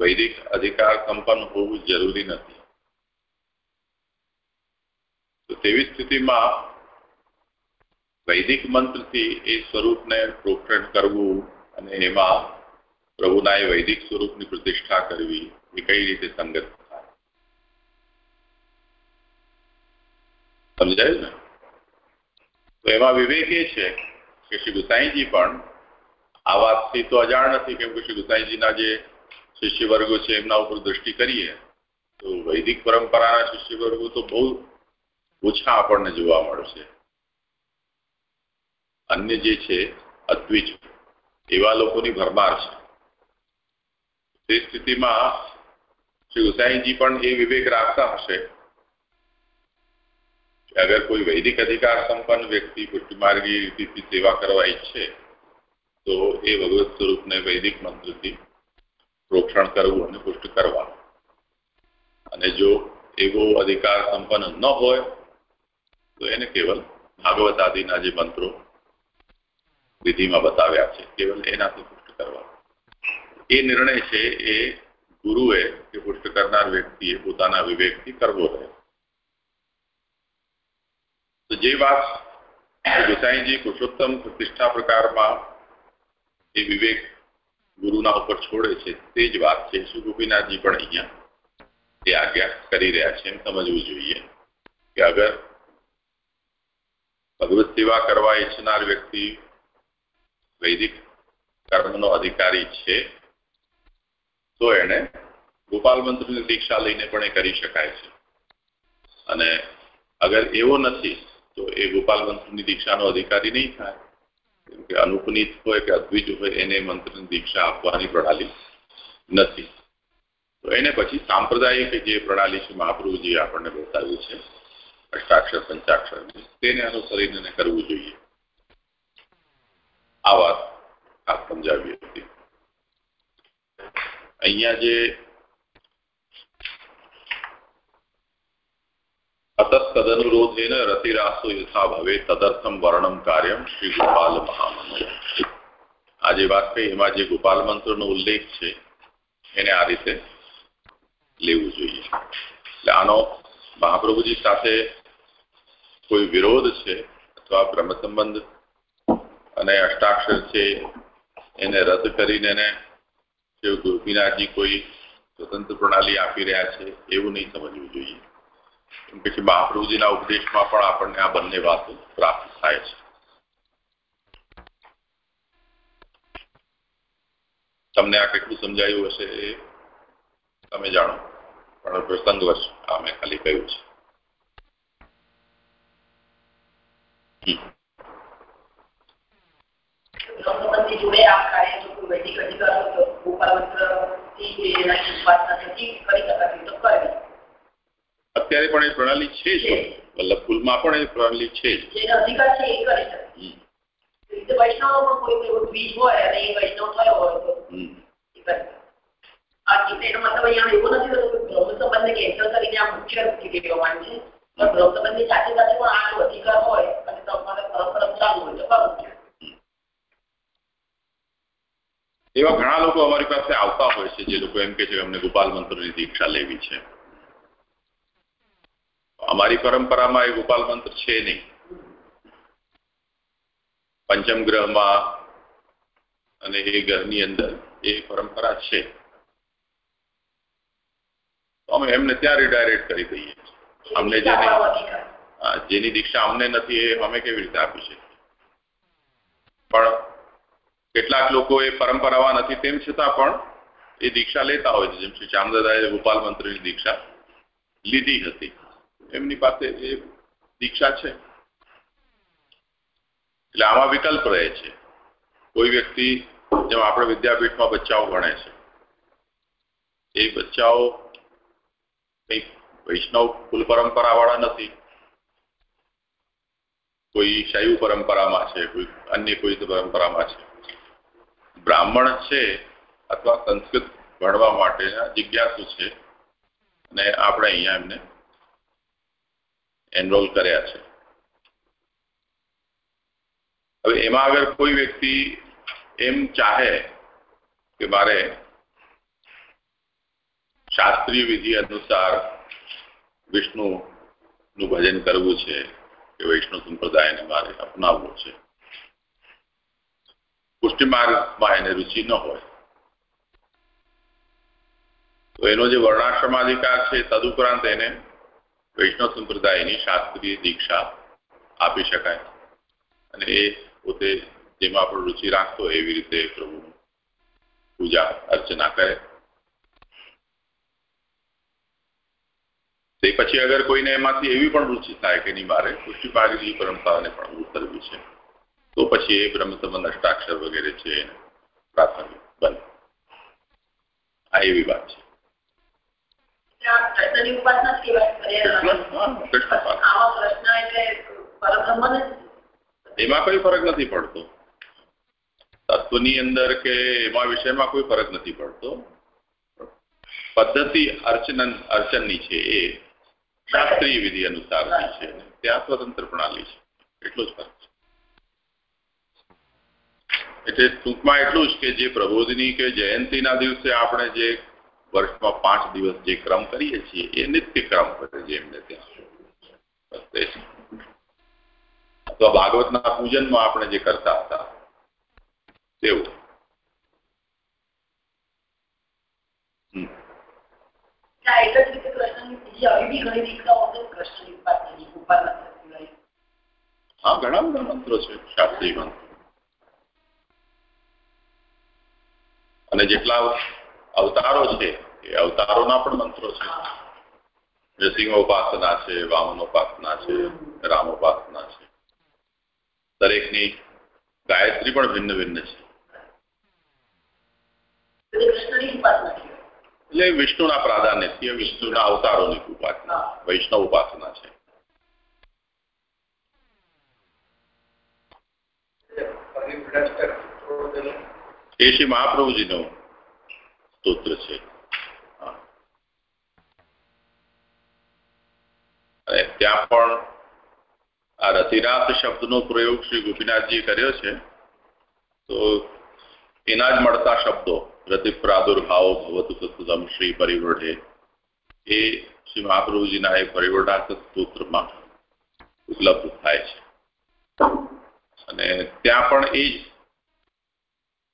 વૈદિક અધિકાર સંપન્ન હોવું જરૂરી નથી. તો તેવી સ્થિતિમાં વૈદિક મંત્રથી એ સ્વરૂપને પ્રોક્ષણ કરવું અને એમાં પ્રભુના એ વૈદિક સ્વરૂપની પ્રતિષ્ઠા કરવી એ કઈ રીતે સંગત સમજાયું ને? તો એમાં વિવેક એ છે કે શ્રી ગુસાઈજી પણ આ વાતથી તો અજાણ નથી, કેમ કે શ્રી ગુસાઈજીના જે શિષ્ય વર્ગો છે એમના ઉપર દ્રષ્ટિ કરીએ, તો વૈદિક પરંપરાના શિષ્ય વર્ગો તો બહુ ઓછા આપણને જોવા મળશે. અન્ય જે છે, અદ્વિજ, એવા લોકોની ભરમાર છે. તે સ્થિતિમાં શ્રી ગુસાઈજી પણ એ વિવેક રાખતા હશે અગર કોઈ વૈદિક અધિકાર સંપન્ન વ્યક્તિ પુષ્ટિમાર્ગી રીતિથી સેવા કરવા ઈચ્છે, તો એ ભગવત સ્વરૂપને વૈદિક મંત્રથી પ્રોક્ષણ કરવું અને પુષ્ટ કરવા અને જો એવો અધિકાર સંપન્ન ન હોય, તો એને કેવલ ભાગવત આદિના જે મંત્રો વિધિમાં બતાવ્યા છે, કેવલ એનાથી પુષ્ટ કરવા એ નિર્ણય છે એ ગુરુએ કે પુષ્ટ કરનાર વ્યક્તિએ પોતાના વિવેકથી કરવો રહે તો જે વાત ગુસાઈજી પુરુષોત્તમ પ્રતિષ્ઠા પ્રકારમાં એ વિવેક ગુરુના ઉપર છોડે છે તે જ વાત છે. ગોપીનાથજી પણ અહીંયા તે આજ્ઞા કરી રહ્યા છે એમ સમજવું જોઈએ કે અગર ભગવત સેવા કરવા ઈચ્છનાર વ્યક્તિ વૈદિક કર્મનો અધિકારી છે તો એને ગોપાલ મંત્રની દીક્ષા લઈને પણ એ કરી શકાય છે. અને અગર એવો નથી, તો એ ગોપાલ મંત્રની દીક્ષાનો અધિકારી નહીં થાય. કેમ કે અનુપનીત હોય કે અદ્વિજ હોય, એને મંત્રની દીક્ષા આપવાની પ્રણાલી નથી. તો એને પછી સાંપ્રદાયિક જે પ્રણાલી છે, મહાપ્રભુજી આપણને બતાવ્યું છે, અષ્ટાક્ષર પંચાક્ષરની તેને અનુસરીને કરવું જોઈએ. આ વાત આપ સમજાવી હતી. અહીંયા જે અતસ્તદનુરોધેન રતિરાસો યથા ભવે તદર્થમ વર્ણમ કાર્યમ શ્રી ગોપાલ મહામંત્ર આ જે વાત કહી એમાં જે ગોપાલ મંત્રનો ઉલ્લેખ છે, એને આ રીતે લેવું જોઈએ. એટલે આનો મહાપ્રભુજી સાથે કોઈ વિરોધ છે અથવા બ્રહ્મ સંબંધ અને અષ્ટાક્ષર છે, એને રદ કરીને એને શિવ ગોપીનાથજી કોઈ સ્વતંત્ર પ્રણાલી આપી રહ્યા છે, એવું નહીં સમજવું જોઈએ. પછી મહાપ્રભુજીના ઉપદેશમાં પણ આપણને આ બંને વાતો પ્રાપ્ત તમને આ કેટલું સમજાયું હશે એ તમે જાણો. પણ પ્રસંગવશ, આ મેં ખાલી કહ્યું
છે. જોડે આ કાર્ય જો વૈદિક અધિકાર હોય તો ગોપાલ મંત્રથી ઉપાસના થકી કરી શકાતી તો કરવી
અત્યારે પણ એ પ્રણાલી છે જ. વલ્લભકુલમાં પણ એ પ્રણાલી છે જ.
અધિકાર છે એ કરી શકે વૈષ્ણવ કોઈ કોઈ બીજ હોય અને એ વૈષ્ણવ થયો હોય તો આ ગીતે એનો મતલબ અહીંયા એવું નથી થતું કે બ્રહ્મ સંબંધને કેન્સલ કરીને આ મુખ્ય રૂપથી કહેવાનું છે. પણ બ્રહ્મ સંબંધની સાથે સાથે પણ આ અધિકાર હોય અને તમારે પરંપરા ચાલુ હોય તો છે
એવા ઘણા લોકો અમારી પાસે આવતા હોય છે જે લોકો એમ કે છે અમને ગોપાલ મંત્રની દીક્ષા લેવી છે. અમારી પરંપરામાં એ ગોપાલ મંત્ર છે નહીં. પંચમ ગ્રહમાં અને એ ઘરની અંદર એ પરંપરા છે. તો અમે એમને ત્યાં રિડાયરેક્ટ કરી દઈએ અમને જેની જેની દીક્ષા અમને નથી એ અમે કેવી રીતે આપી છે પણ કેટલાક લોકો એ પરંપરામાં નથી, તેમ છતાં પણ એ દીક્ષા લેતા હોય છે. જેમ શ્રી ચામદાદાએ ગોપાલ મંત્રીની દીક્ષા લીધી હતી. એમની પાસે એ દીક્ષા છે. એટલે આમાં વિકલ્પ રહે છે. કોઈ વ્યક્તિ જેમ આપણે વિદ્યાપીઠમાં બચ્ચાઓ ભણે છે, એ બચ્ચાઓ કંઈક વૈષ્ણવ કુલ પરંપરાવાળા નથી. કોઈ શૈવ પરંપરામાં છે, કોઈ અન્ય કોઈ પરંપરામાં છે. બ્રાહ્મણ છે અથવા સંસ્કૃત ભણવા માટેના જિજ્ઞાસુ છે અને આપણે અહીંયા એમને એનરોલ કર્યા છે. હવે એમાં આગળ કોઈ વ્યક્તિ એમ ચાહે કે મારે શાસ્ત્રીય વિધિ અનુસાર વિષ્ણુનું ભજન કરવું છે કે વૈષ્ણવ સંપ્રદાયને મારે અપનાવવો છે પુષ્ટિ માર્ગમાં એને રુચિ ન હોય. તો એનો જે વર્ણાશ્રમાધિકાર છે, તદુપરાંત એને વૈષ્ણવ સંપ્રદાયની શાસ્ત્રીય દીક્ષા આપી શકાય. અને એ પોતે જેમાં પણ રુચિ રાખતો એવી રીતે પ્રભુ પૂજા અર્ચના કરે. તે પછી અગર કોઈને એમાંથી એવી પણ રુચિ થાય કે નહીં, મારે પુષ્ટિ માર્ગની પરંપરાને પણ ઉતરવી છે. તો પછી એ બ્રહ્મ સંબંધ અષ્ટાક્ષર વગેરે છે પ્રાથમિક. બને આ એવી વાત છે. એમાં કોઈ ફરક નથી પડતો. તત્વની અંદર કે એમાં વિષયમાં કોઈ ફરક નથી પડતો. પદ્ધતિ અર્ચન અર્ચનની છે એ. શાસ્ત્રીય વિધિ અનુસારની છે. ત્યાં સ્વતંત્ર પ્રણાલી છે. એટલો જ ફરક. એટલે ટૂંકમાં એટલું જ કે જે પ્રબોધની કે જયંતિના દિવસે આપણે જે વર્ષમાં પાંચ દિવસ જે ક્રમ કરીએ છીએ એ નિત્ય ક્રમ કરે છે એમને ત્યાં. અથવા ભાગવતના પૂજનમાં આપણે જે કરતા હતા તેવું. હા ઘણા બધા મંત્રો છે શાસ્ત્રીય મંત્રો. અને જેટલા અવતારો છે એ અવતારોના પણ મંત્રો છે. નૃસિંહ ઉપાસના છે વામન ઉપાસના છે રામ ઉપાસના છે. દરેકની ગાયત્રી પણ ભિન્ન ભિન્ન છે. એટલે વિષ્ણુના પ્રાધાન્યથી વિષ્ણુના અવતારોની ઉપાસના વૈષ્ણવ ઉપાસના છે. એ શ્રી મહાપ્રભુજીનું સ્તોત્ર છે. ત્યાં પણ આ રતિરાત શબ્દનો પ્રયોગ શ્રી ગોપીનાથજીએ કર્યો છે. તો એના જ મળતા શબ્દો રતિ પ્રાદુર્ભાવ ભવતુ સતતમ શ્રી પરિવર્ઢે એ શ્રી મહાપ્રભુજીના એ પરિવર્ઢાત સ્તોત્રમાં ઉપલબ્ધ થાય છે. અને ત્યાં પણ એ જ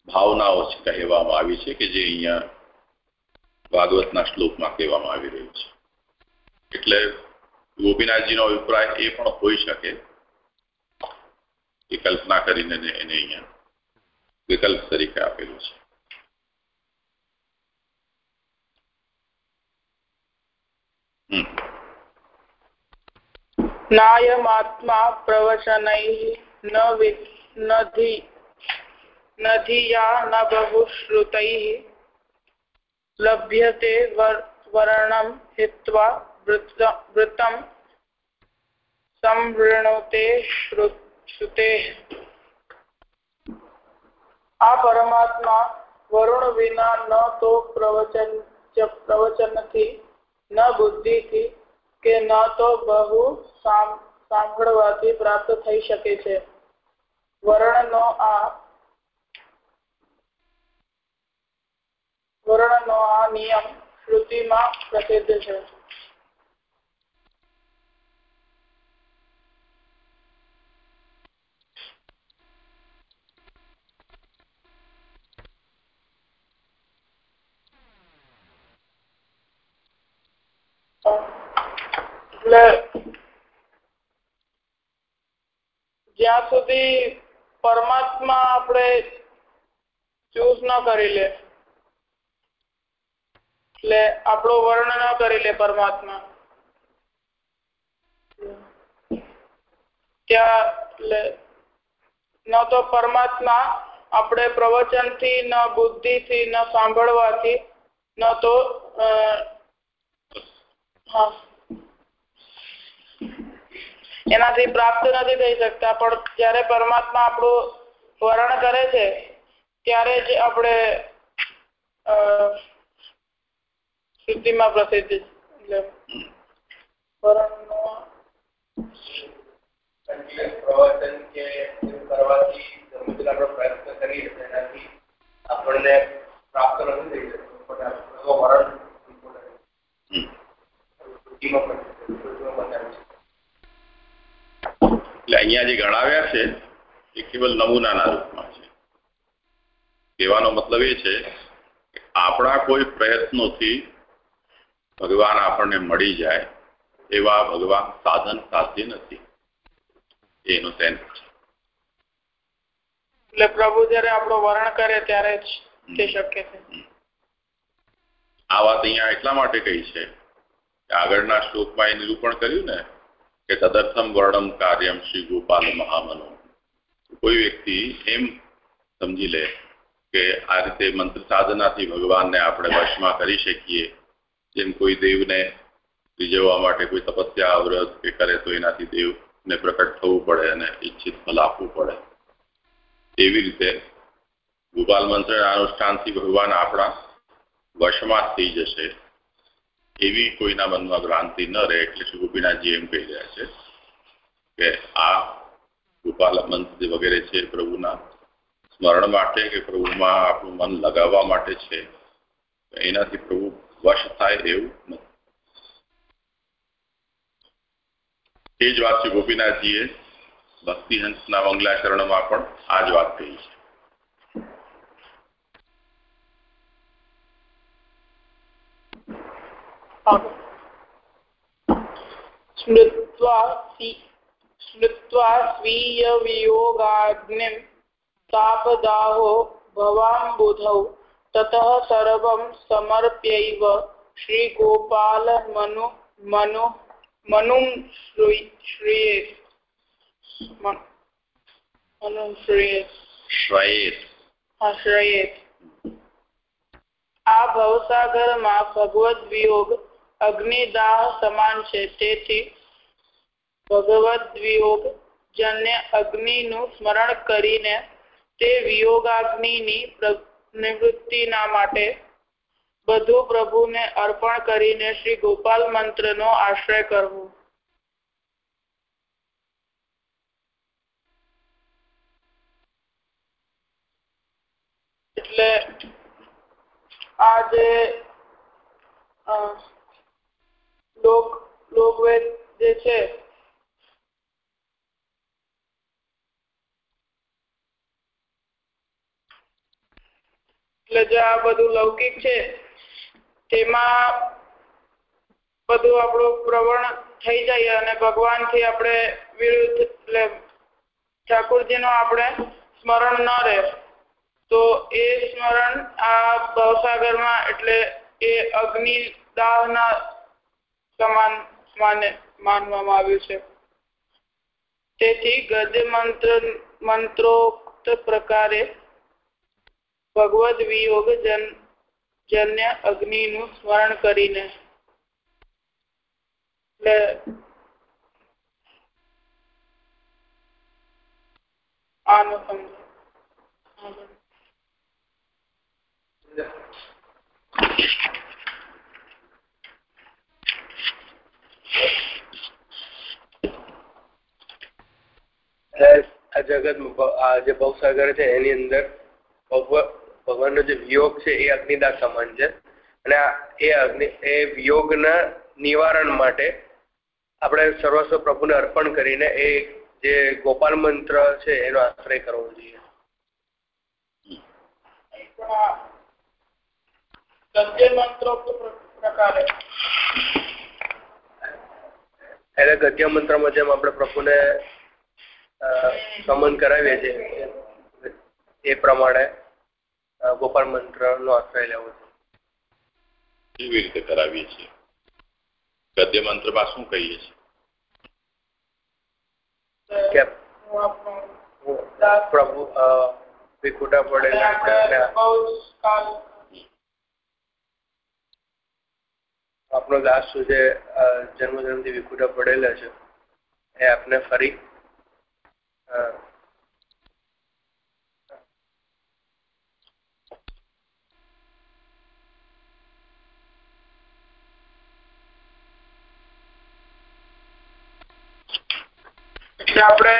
ભાવનાઓ કહેવામાં આવી છે કે જે અહીંયા ભાગવતના શ્લોકમાં કહેવામાં આવી રહ્યું છે. એટલે ગોપીનાથજીનો અભિપ્રાય એ પણ હોઈ શકે એ કલ્પના કરીને એને વિકલ્પ તરીકે આપેલું છે.
નાયમાત્મા પ્રવચનૈ ન નધિયા ન બહુશ્રુતૈ લભ્યતે વર્ણમ હિત્વા વૃત્તમ સંવૃણુતે શ્રુતે આ પરમાત્મા વરુણ વિના ન તો પ્રવચન પ્રવચનથી ન બુદ્ધિથી કે ન તો બહુ સાંભળવાથી પ્રાપ્ત થઈ શકે છે વર્ણનો આ Protebilism. એટલે જ્યાં સુધી પરમાત્મા આપણે ચૂઝ ન કરી લે આપણો વર્ણ ન કરી લે પરમાત્મા. ત્યાં ન તો પરમાત્મા આપણે પ્રવચનથી, ન બુદ્ધિથી, ન સાંભળવાથી, ન તો એનાથી પ્રાપ્ત નથી થઈ શકતા, પણ જ્યારે પરમાત્મા આપણું વર્ણ કરે છે, ત્યારે જ આપણે શુદ્ધિમાં પ્રસિદ્ધ એટલે વર્ણનો
પ્રવચન કે કરવાથી આપણે પ્રયત્ન કરીએ તેનાથી આપણને પ્રાપ્ત નથી થઈ શકતું. પણ વરણ છે.
એટલે અહીંયા જે ગણાવ્યા છે એ કેવલ નમૂનાના રૂપમાં છે. કહેવાનો મતલબ એ છે કે આપણા કોઈ પ્રયત્નોથી ભગવાન આપણને મળી જાય એવા ભગવાન સાધન સાધ્ય નથી. એનો સેન્સ છે.
એટલે પ્રભુ જયારે આપણો વર્ણ કરે ત્યારે જ તે શક્ય છે.
આ વાત અહીંયા એટલા માટે કહી છે કે આગળના શ્લોકમાં એ નિરૂપણ કર્યું ને કે તદર્થમ વર્ણમ કાર્યમ શ્રી ગોપાલ મહામનો. કોઈ વ્યક્તિ એમ સમજી લે કે આ રીતે મંત્ર સાધનાથી ભગવાનને આપણે વશમાં કરી શકીએ જેમ કોઈ દેવને રીઝવવા માટે કોઈ તપસ્યા, વ્રત કે કરે તો એનાથી દેવને પ્રકટ થવું પડે અને ઈચ્છિત ફલ આપવું પડે. એવી રીતે ગોપાલ મંત્રના અનુષ્ઠાનથી ભગવાન આપણા વશમાં થઈ જશે એવી કોઈના મનમાં ભ્રાંતિ ન રહે, એટલે શ્રી ગોપીનાથજી એમ કહી રહ્યા છે કે આ ગોપાલ મંત્ર વગેરે છે પ્રભુના સ્મરણ માટે કે પ્રભુમાં આપણું મન લગાવવા માટે છે. એનાથી પ્રભુ વશ થાય એવું નથી એ જ વાત શ્રી ગોપીનાથજીએ ભક્તિહંસના મંગલાચરણમાં પણ આ જ વાત કહી છે
स्मृत्वा स्मृत्वा स्वीयवियोगाग्निं तापदाहो भवाम्बुधौ તત સર્વમ સમર્પ્યૈવ શ્રી ગોપાલ મનુ મનુ મનુમ શ્રેયસ
મનુ
શ્રેયસ શ્રેયસ હા શ્રેયસ આ ભવસાગરમાં ભગવદ વિયોગ અગ્નિદાહ સમાન છે. તેથી ભગવદ વિયોગ જન્ય અગ્નિનું સ્મરણ કરીને તે વિયોગાગ્નિની નિવૃત્તિના માટે બધું પ્રભુને અર્પણ કરીને શ્રી ગોપાલ મંત્રનો આશ્રય કરવો. એટલે આ જે લોક, લોકવેદ જે છે એટલે જે આ બધું લૌકિક છે, તેમાં બધું આપણું પ્રવણ થઈ જાય અને ભગવાનથી આપણે વિરુદ્ધ, એટલે ઠાકોરજીનો આપણે સ્મરણ ન રહે. તો એ સ્મરણ આ ભવસાગરમાં, એટલે એ અગ્નિ દાહના સમાન માને, માનવામાં આવ્યું છે. તેથી ગદ્ય મંત્ર મંત્રોક્ત પ્રકારે ભગવદ વિયોગ જન, જન્ય અગ્નિનું સ્મરણ કરીને. એટલે આનો
આ જગત આ જે ભવસાગર છે એની અંદર ભગવ ભગવાનનો જે વિયોગ છે એ અગ્નિદાહ સમાન છે. અને એ અગ્નિ એ વિયોગના નિવારણ માટે આપણે સર્વસ્વ પ્રભુને અર્પણ કરીને એ જે ગોપાલ મંત્ર છે એનો આશ્રય કરવો જોઈએ.
પ્રકારે.
ગદ્ય મંત્રમાં જેમ આપણે પ્રભુને સમન કરાવીએ છીએ એ પ્રમાણે ગોપાલ મંત્ર નો આશ્રય લેવો
છે. કેવી રીતે કરાવીએ છીએ? ગદ્ય મંત્રમાં શું કહીએ
છીએ? પ્રભુ ખોટા પડેલા આપણો દાસ શું છે? જન્મ જન્મથી વિખુટા પડેલા છે. એ આપને ફરી
આપણે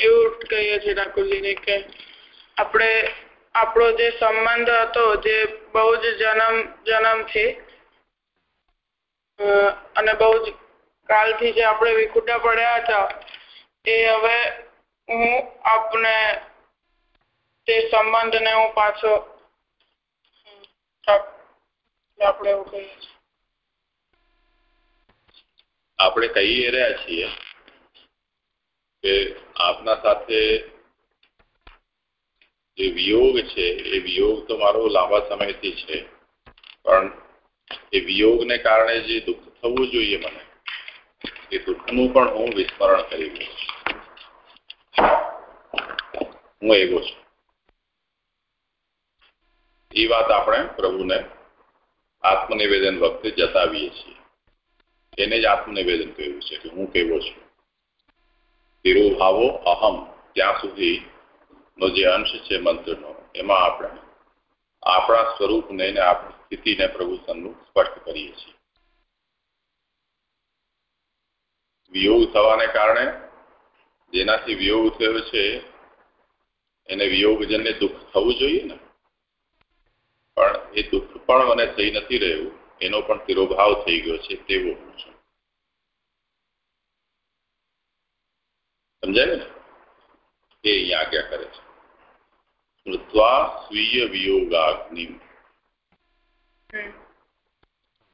એવું કહીએ છીએ ઠાકોરજીને કે આપણે આપણો જે સંબંધ હતો, જે બહુ જ જન્મ, જન્મથી અને બહુ જ કાલથી જે આપણે વિખુટા પડ્યા હતા, એ હવે હું આપને તે સંબંધને હું પાછો આપણે એવું કહીએ
આપણે કહીએ રહ્યા છીએ. કે આપના સાથે જે વિયોગ છે, એ વિયોગ તો મારો લાંબા સમયથી છે. પણ એ વિયોગને કારણે જે દુઃખ થવું જોઈએ મને, એ દુઃખનું પણ હું વિસ્મરણ કરી ગયો હું એવો છું. એ વાત આપણે પ્રભુને આત્મનિવેદન વખતે જતાવીએ છીએ. એને જ આત્મનિવેદન કહ્યું છે કે હું કેવો છું? તિરુભાવો અહમ, ત્યાં સુધી નો જે અંશ છે મંત્રનો, એમાં આપણે આપણા સ્વરૂપને અને આપણી સ્થિતિને પ્રભુ સન્મુખ સ્પષ્ટ કરીએ છીએ. વિયોગ થવાને કારણે જેનાથી વિયોગ થયો છે, એને વિયોગજનને દુઃખ થવું જોઈએ ને? પણ એ દુઃખ પણ મને થઈ નથી રહ્યું, એનો પણ તિરોભાવ થઈ ગયો છે, તેવો હું છું. સમજાય ને? એ અહીંયા આજ્ઞા કરે છે. સ્મૃત્વા સ્વીય વિયોગાગ્નિ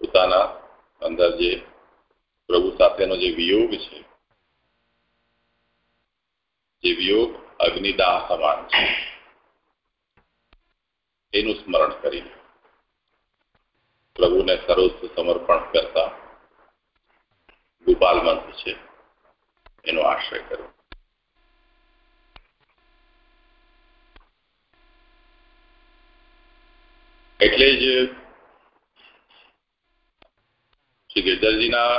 પોતાના અંદર જે પ્રભુ સાથેનો જે વિયોગ છે જે વિયોગ અગ્નિદાહ સમાન છે. એનું સ્મરણ કરીને પ્રભુને સર્વસ્વ સમર્પણ કરતા ગોપાલ મંત્ર છે એનો આશ્રય કર્યો. એટલે જ શ્રી ગિરધરજીના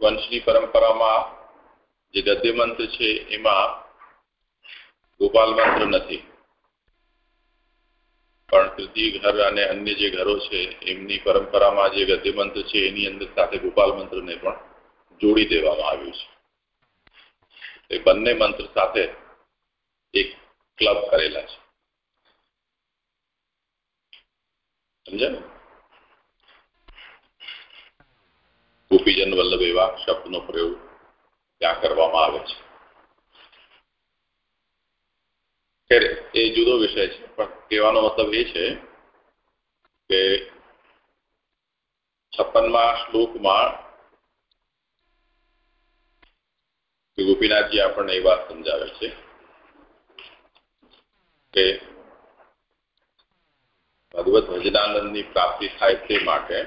વંશની પરંપરામાં જે ગદ્ય મંત્ર છે એમાં ગોપાલ મંત્ર નથી. પણ તૃતીય ઘર અને અન્ય જે ઘરો છે એમની પરંપરામાં જે ગદ્ય મંત્ર છે એની અંદર સાથે ગોપાલ મંત્રને પણ જોડી દેવામાં આવ્યું છે. એ બંને મંત્ર સાથે એક ક્લબ કરેલા છે. સમજે ને ગોપીજન વલ્લભ એવા શબ્દનો પ્રયોગ ત્યાં કરવામાં આવે છે. એ જુદો વિષય છે, પણ કહેવાનો મતલબ એ છે કે છપ્પનમાં શ્લોકમાં ગોપીનાથજી આપણને એ વાત સમજાવે છે કે ભગવત ભજનાનંદની પ્રાપ્તિ થાય તે માટે,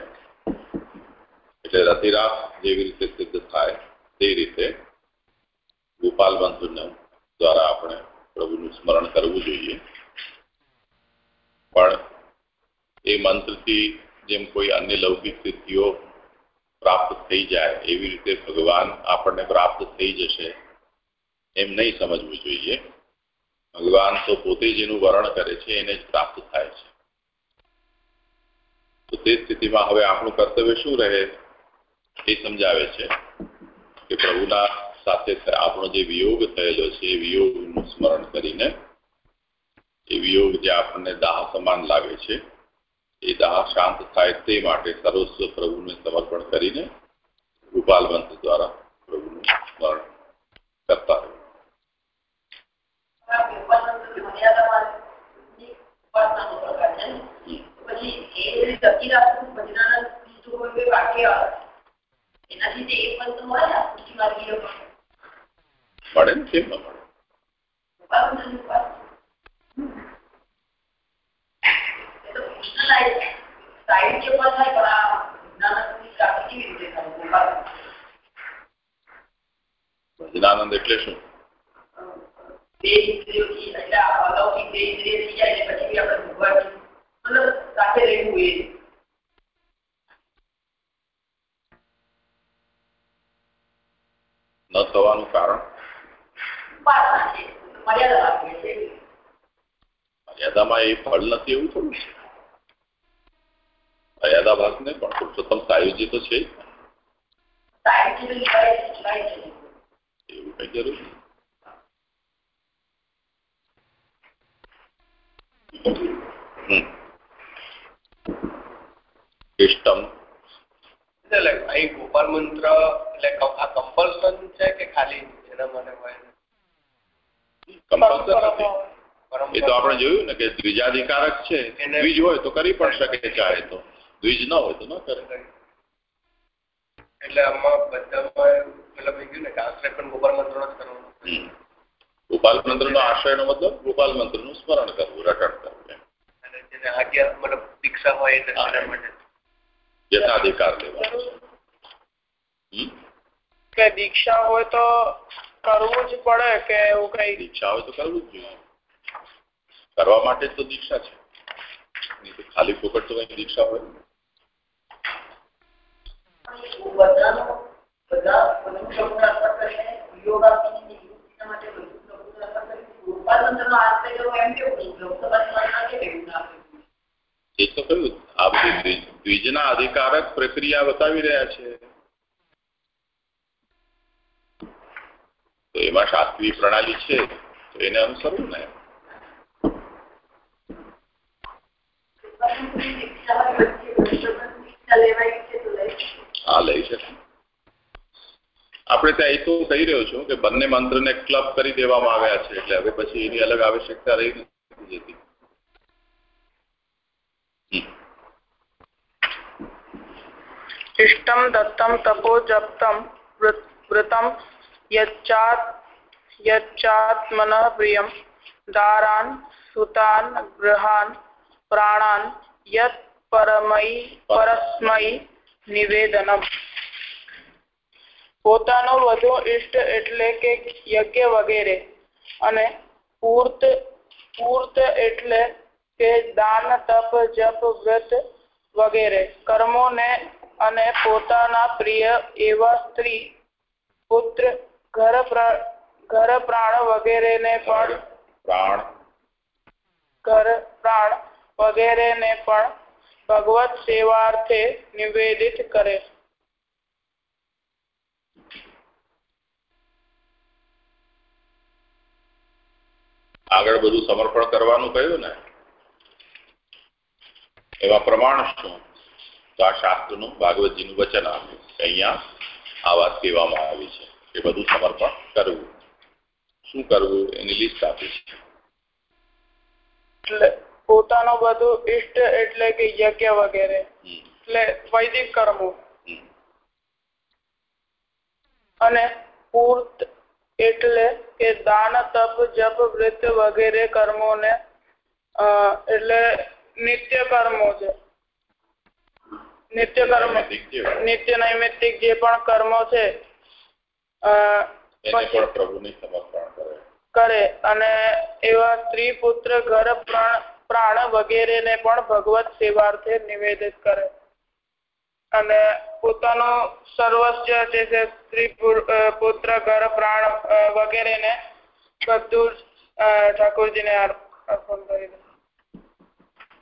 એટલે રતિરાસ જેવી રીતે સિદ્ધ થાય તે રીતે ગોપાલ મંત્ર દ્વારા આપણે પ્રભુનું સ્મરણ કરવું જોઈએ. પણ એ મંત્રથી જેમ કોઈ અન્ય લૌકિક સિદ્ધિઓ પ્રાપ્ત થઈ જાય, એવી રીતે ભગવાન આપણને પ્રાપ્ત થઈ જશે, એમ નહીં સમજવું જોઈએ. ભગવાન તો પોતે જેનું વર્ણ કરે છે, એને જ પ્રાપ્ત થાય છે. તો તે સ્થિતિમાં હવે આપણું કર્તવ્ય શું રહે એ સમજાવે છે કે પ્રભુના સાથે આપણો જે વિયોગ થયેલો છે, એ વિયોગનું સ્મરણ કરીને, એ વિયોગ જે આપણને દાહ સમાન લાગે છે, એ દાહ શાંત થાય તે માટે સર્વસ્વ પ્રભુને સમર્પણ કરીને ગોપાલવંત દ્વારા પ્રભુનું સ્મરણ કરતા
પછી એ લખી રાખવું ભજનાનંદ વાક્ય એના હજી તે એક પદ તો મળે ને પુષ્ટિ માર્ગીય
મળે. ને? કેમ ન મળે?
ઉપાસના ઉપાસના. એ તો પુષ્ટિ લાયક સાહિત્ય પણ થાય પણ આ જ્ઞાનાનંદની પ્રાપ્તિ કેવી રીતે થાય ઉપાસના.
ભજનાનંદ એટલે શું?
બે ઇન્દ્રિયોથી એટલે આ અલૌકિક બે ઇન્દ્રિય થઈ જાય એટલે પછી બી આપણે ભગવાનની મતલબ સાથે રહેવું એ
ન થવાનું કારણ મર્યાદામાં એ ફળ નથી એવું થોડું છે. મર્યાદા ભાગ ને પણ પુરુષોત્તમ સાયુજી તો છે. એવું કઈ જરૂર. હમ. <laughs> ઇષ્ટમ
એટલે અહીં ગોપાલ મંત્ર એટલે આ કમ્પલ્સન છે કે ખાલી એના? માટે
એ તો આપણે જોયું ને કે દ્વિજાધિકારક છે.
એને-
દ્વિજ હોય તો કરી પણ શકે ચાહે તો. દ્વિજ ન હોય તો ન કરે.
એટલે આમાં બધામાં પેલા મેં કીધું ને કે આશ્રય પણ ગોપાલ મંત્ર જ ગોપાલ
મંત્ર નો આશ્રય નો મતલબ ગોપાલ મંત્રનું સ્મરણ કરવું રટણ કરવું
અને જેને આજ્ઞા મતલબ દીક્ષા હોય એટલે
હા.
માટે.
યથાધિકાર લેવાનો?
કે દીક્ષા હોય તો કરવું જ પડે કે એવું કઈ?
દીક્ષા હોય તો કરવું જ જોઈએ. કરવા માટે તો દીક્ષા છે. ખાલી ફોકટ તો કઈ દીક્ષા હોય? એ તો કહ્યું આ બધી દ્વિજ- દ્વિજના અધિકારક પ્રક્રિયા બતાવી રહ્યા છે. તો એમાં શાસ્ત્રીય પ્રણાલી છે, તો એને અનુસરવું ને.
તો લઈ શકે.
આપણે ત્યાં એ તો કહી રહ્યો છું કે બંને મંત્રને ક્લબ કરી દેવામાં આવ્યા છે, એટલે હવે પછી એની અલગ આવશ્યકતા રહી નથી
ઇષ્ટમ દત્તમ તપો જપ્તમ વૃ- વૃતમ યચ્ચાત યચ્ચાત્મન પ્રિયમ દારાન સુતાન ગૃહાન પ્રાણાન યત પરમૈ પરસ્મૈ નિવેદનમ પોતાનો વધુ ઇષ્ટ એટલે કે યજ્ઞ વગેરે અને પૂર્ત પૂર્ત એટલે કે દાન, તપ, જપ, વ્રત વગેરે કર્મોને અને પોતાના પ્રિય એવા સ્ત્રી પુત્ર ઘર ઘર પ્રાણ વગેરેને પણ
પ્રાણ.
ઘર પ્રાણ વગેરેને પણ ભગવત સેવાર્થે નિવેદિત કરે.
આગળ બધું સમર્પણ કરવાનું કહ્યું ને? એવા પ્રમાણ શું? તો આ શાસ્ત્રનું ભાગવતજીનું વચન આપ્યું અહીંયા આ વાત કહેવામાં આવી છે કે બધું સમર્પણ કરવું. શું કરવું એની લિસ્ટ આપી છે.
એટલે પોતાનો બધું ઇષ્ટ એટલે કે યજ્ઞ વગેરે. એટલે વૈદિક કર્મો. અને પૂર્ત એટલે કે દાન તપ જપ વ્રત વગેરે કર્મોને એટલે નિત્ય કર્મો છે. નિત્ય કર્મ નિત્ય નૈમિત્તિક જે પણ કર્મો છે
કરે.
અને એવા સ્ત્રી પુત્ર ઘર પ્રાણ વગેરેને પણ ભગવત સેવાર્થે નિવેદિત કરે. અને પોતાનું સર્વસ્વ જે છે સ્ત્રી પુત્ર ઘર પ્રાણ વગેરેને બધું ઠાકોરજીને અર્પણ કરી દે.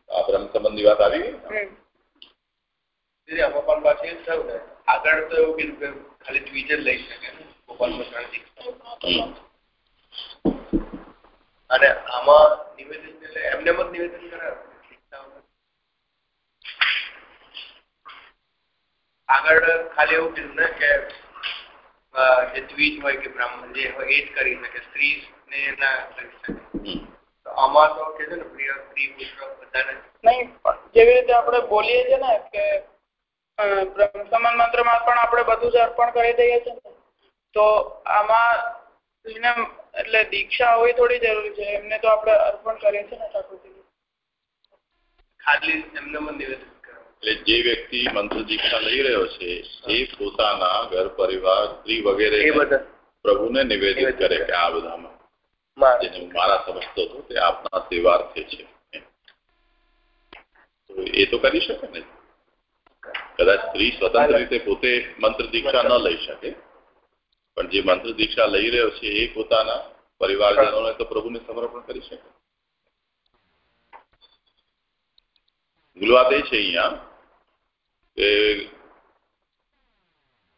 આ બ્રહ્મ સંબંધી વાત આવી ગઈ ને?
હમ.
તેથી આમાં પણ પાછું એવું થયું ને, આગળ તો એવું કીધું કે ખાલી દ્વિજ લઈ શકે ગોપાલ એટલે ખાલી એવું કે જે દ્વિજ હોય કે બ્રાહ્મણ જે હોય એ જ કરી શકે સ્ત્રી ને ના કરી શકે આમાં તો કે છે ને, પ્રિય, સ્ત્રી, પુત્ર બધાને
જેવી રીતે આપણે બોલીએ છીએ ને કે બ્રહ્મ સમાન મંત્રમાં પણ આપણે બધું જ અર્પણ કરી દઈએ છીએ. તો આમાં એટલે દીક્ષા હોવી થોડી જરૂરી છે. એમને તો આપણે અર્પણ કરીએ છીએ ને ઠાકોરજી.
ખાલી એમને નિવેદન
એટલે જે વ્યક્તિ મંત્ર દીક્ષા લઈ રહ્યો છે એ પોતાના ઘર પરિવાર સ્ત્રી વગેરે પ્રભુને નિવેદિત કરે. કે આ બધામાં. જેને હું મારા સમજતો હતો તે આપના સેવાર્થે છે. તો એ તો કરી શકે ને? કદાચ સ્ત્રી સ્વતંત્ર રીતે પોતે મંત્ર દીક્ષા ન લઈ શકે. પણ જે મંત્ર દીક્ષા લઈ રહ્યો છે એ પોતાના પરિવારજનોને તો પ્રભુને સમર્પણ કરી શકે. મૂળ વાત એ છે અહીંયા કે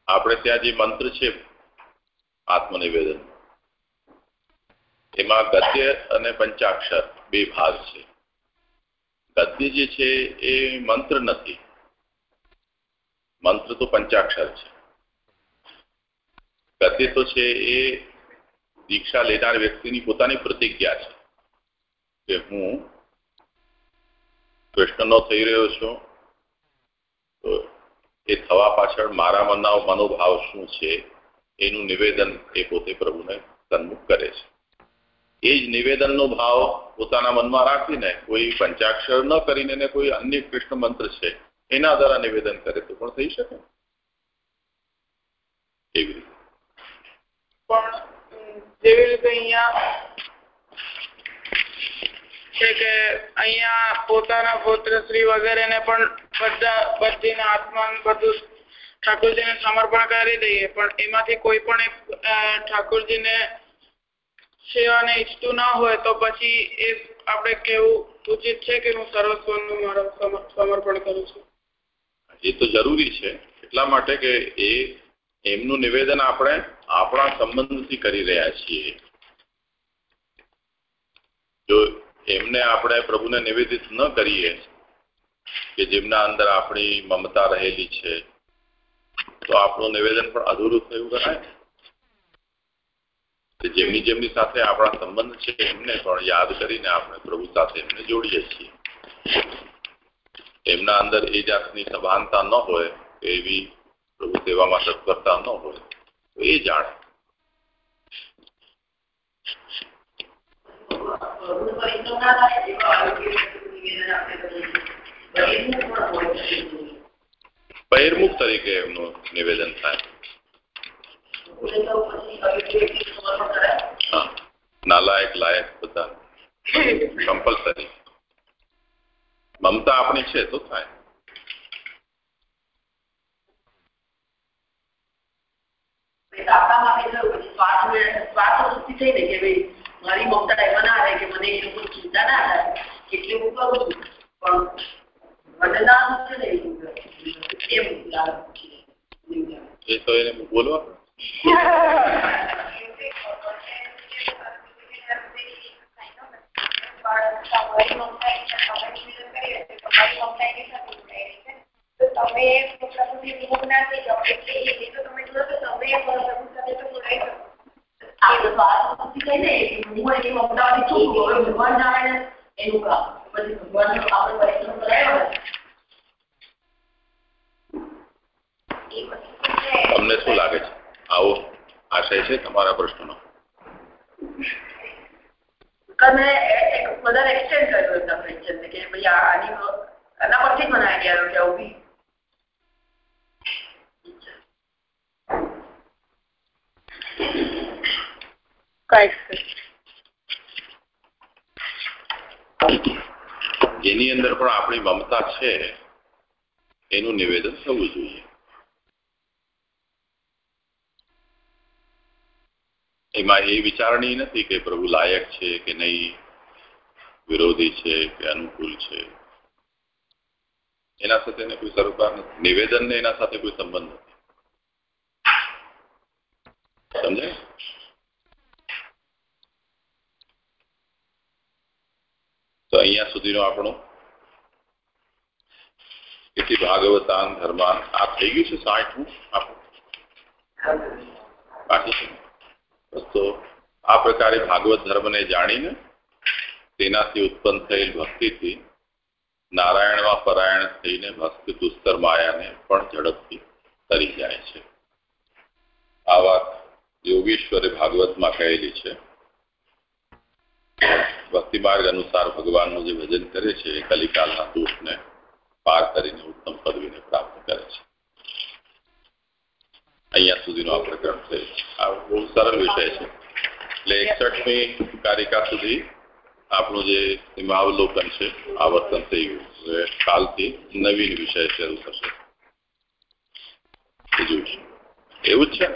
આપણે ત્યાં જે મંત્ર છે આત્મનિવેદન એમાં ગદ્ય અને પંચાક્ષર બે ભાગ છે. ગદ્ય જે છે એ મંત્ર નથી. મંત્ર તો પંચાક્ષર છે. ગદ્ય તો છે એ દીક્ષા લેનાર વ્યક્તિની પોતાની પ્રતિજ્ઞા છે. કે હું કૃષ્ણનો થઈ રહ્યો છું, તો એ થવા પાછળ મારા મનના મનોભાવ શું છે એનું નિવેદન એ પોતે પ્રભુને સન્મુખ કરે છે. એ જ નિવેદનનો ભાવ પોતાના મનમાં રાખીને કોઈ પંચાક્ષર ન કરીને કોઈ અન્ય કૃષ્ણ મંત્ર છે એના દ્વારા નિવેદન કરે તો પણ થઈ શકે? એવી રીતે.
પણ જેવી રીતે અહીંયા સમર્પણ કરી દઈએ, પણ એમાંથી કોઈ પણ એક ઠાકોરજીને સેવાને ઈચ્છતું ના હોય તો પછી એ આપણે કેવું, ઉચિત છે કે હું સર્વસ્વનું મારો સમર્પણ કરું છું?
એ તો જરૂરી છે. એટલા માટે કે એ, એમનું નિવેદન આપણે આપણા સંબંધથી કરી રહ્યા છીએ. જો એમને આપણે પ્રભુને નિવેદિત ન કરીએ કે જેમના અંદર આપણી મમતા રહેલી છે, તો આપણું નિવેદન પણ અધૂરું થયું ગણાય. જેમની જેમની સાથે આપણા સંબંધ છે એમને પણ યાદ કરીને આપણે પ્રભુ સાથે એમને જોડીએ છીએ. એમના અંદર એ જાતની સભાનતા ન હોય એવી પ્રભુ સેવામાં તત્પરતા ન હોય તો એ જાણે. બહિર્મુખ તરીકે એમનું નિવેદન થાય. નાલાયક લાયક બધા <laughs> કમ્પલસરી મમતા આપણી છે તો થાય.
મારી મમતા એમાં ના રહે કે મને એ લોકો ચિંતા ના થાય એટલે હું કરું છું. પણ મને ના છે ને એમ લાગે
એ તો એને બોલવા. <laughs> તમને શું લાગે છે? આવો આશય છે તમારા પ્રશ્નનો.
અને વધારે એક્સટેન્ડ કર્યો એમના ક્વેશ્ચનને કે ભાઈ આની એના પરથી જ મને આઈડિયા આવ્યો કે આવું બી
કાંઈક
જેની અંદર પણ આપણી મમતા છે એનું નિવેદન થવું જોઈએ એમાં એ વિચારણી નથી કે પ્રભુ લાયક છે કે નહીં, વિરોધી છે કે અનુકૂળ છે. એના સાથે એને કોઈ સરોકાર નથી. નિવેદનને એના સાથે કોઈ સંબંધ નથી. સમજાય? તો અહીંયા સુધીનો આપણો ઇતિ ભાગવતાન ધર્માન આ થઈ ગયું છે સાઠમું આપણું બાકી છે બસ તો આ પ્રકારે ભાગવત ધર્મને જાણીને તેનાથી ઉત્પન્ન થયેલ ભક્તિથી નારાયણમાં પરાયણ થઈને ભક્ત દુસ્તર માયાને પણ ઝડપથી તરી જાય છે. આ વાત યોગેશ્વરે ભાગવતમાં કહેલી છે. ભક્તિ માર્ગ અનુસાર ભગવાનનું જે ભજન કરે છે એ કલિકાલના દોષને પાર કરીને ઉત્તમ પદવીને પ્રાપ્ત કરે છે. અહીંયા સુધીનો આ પ્રકરણ છે. આ બહુ સરળ વિષય છે. એટલે એકસઠમી કારિકા સુધી આપણું જે અવલોકન છે, આવર્તન થઈ કાલથી નવીન વિષય શરૂ થશે. બીજું એવું જ છે?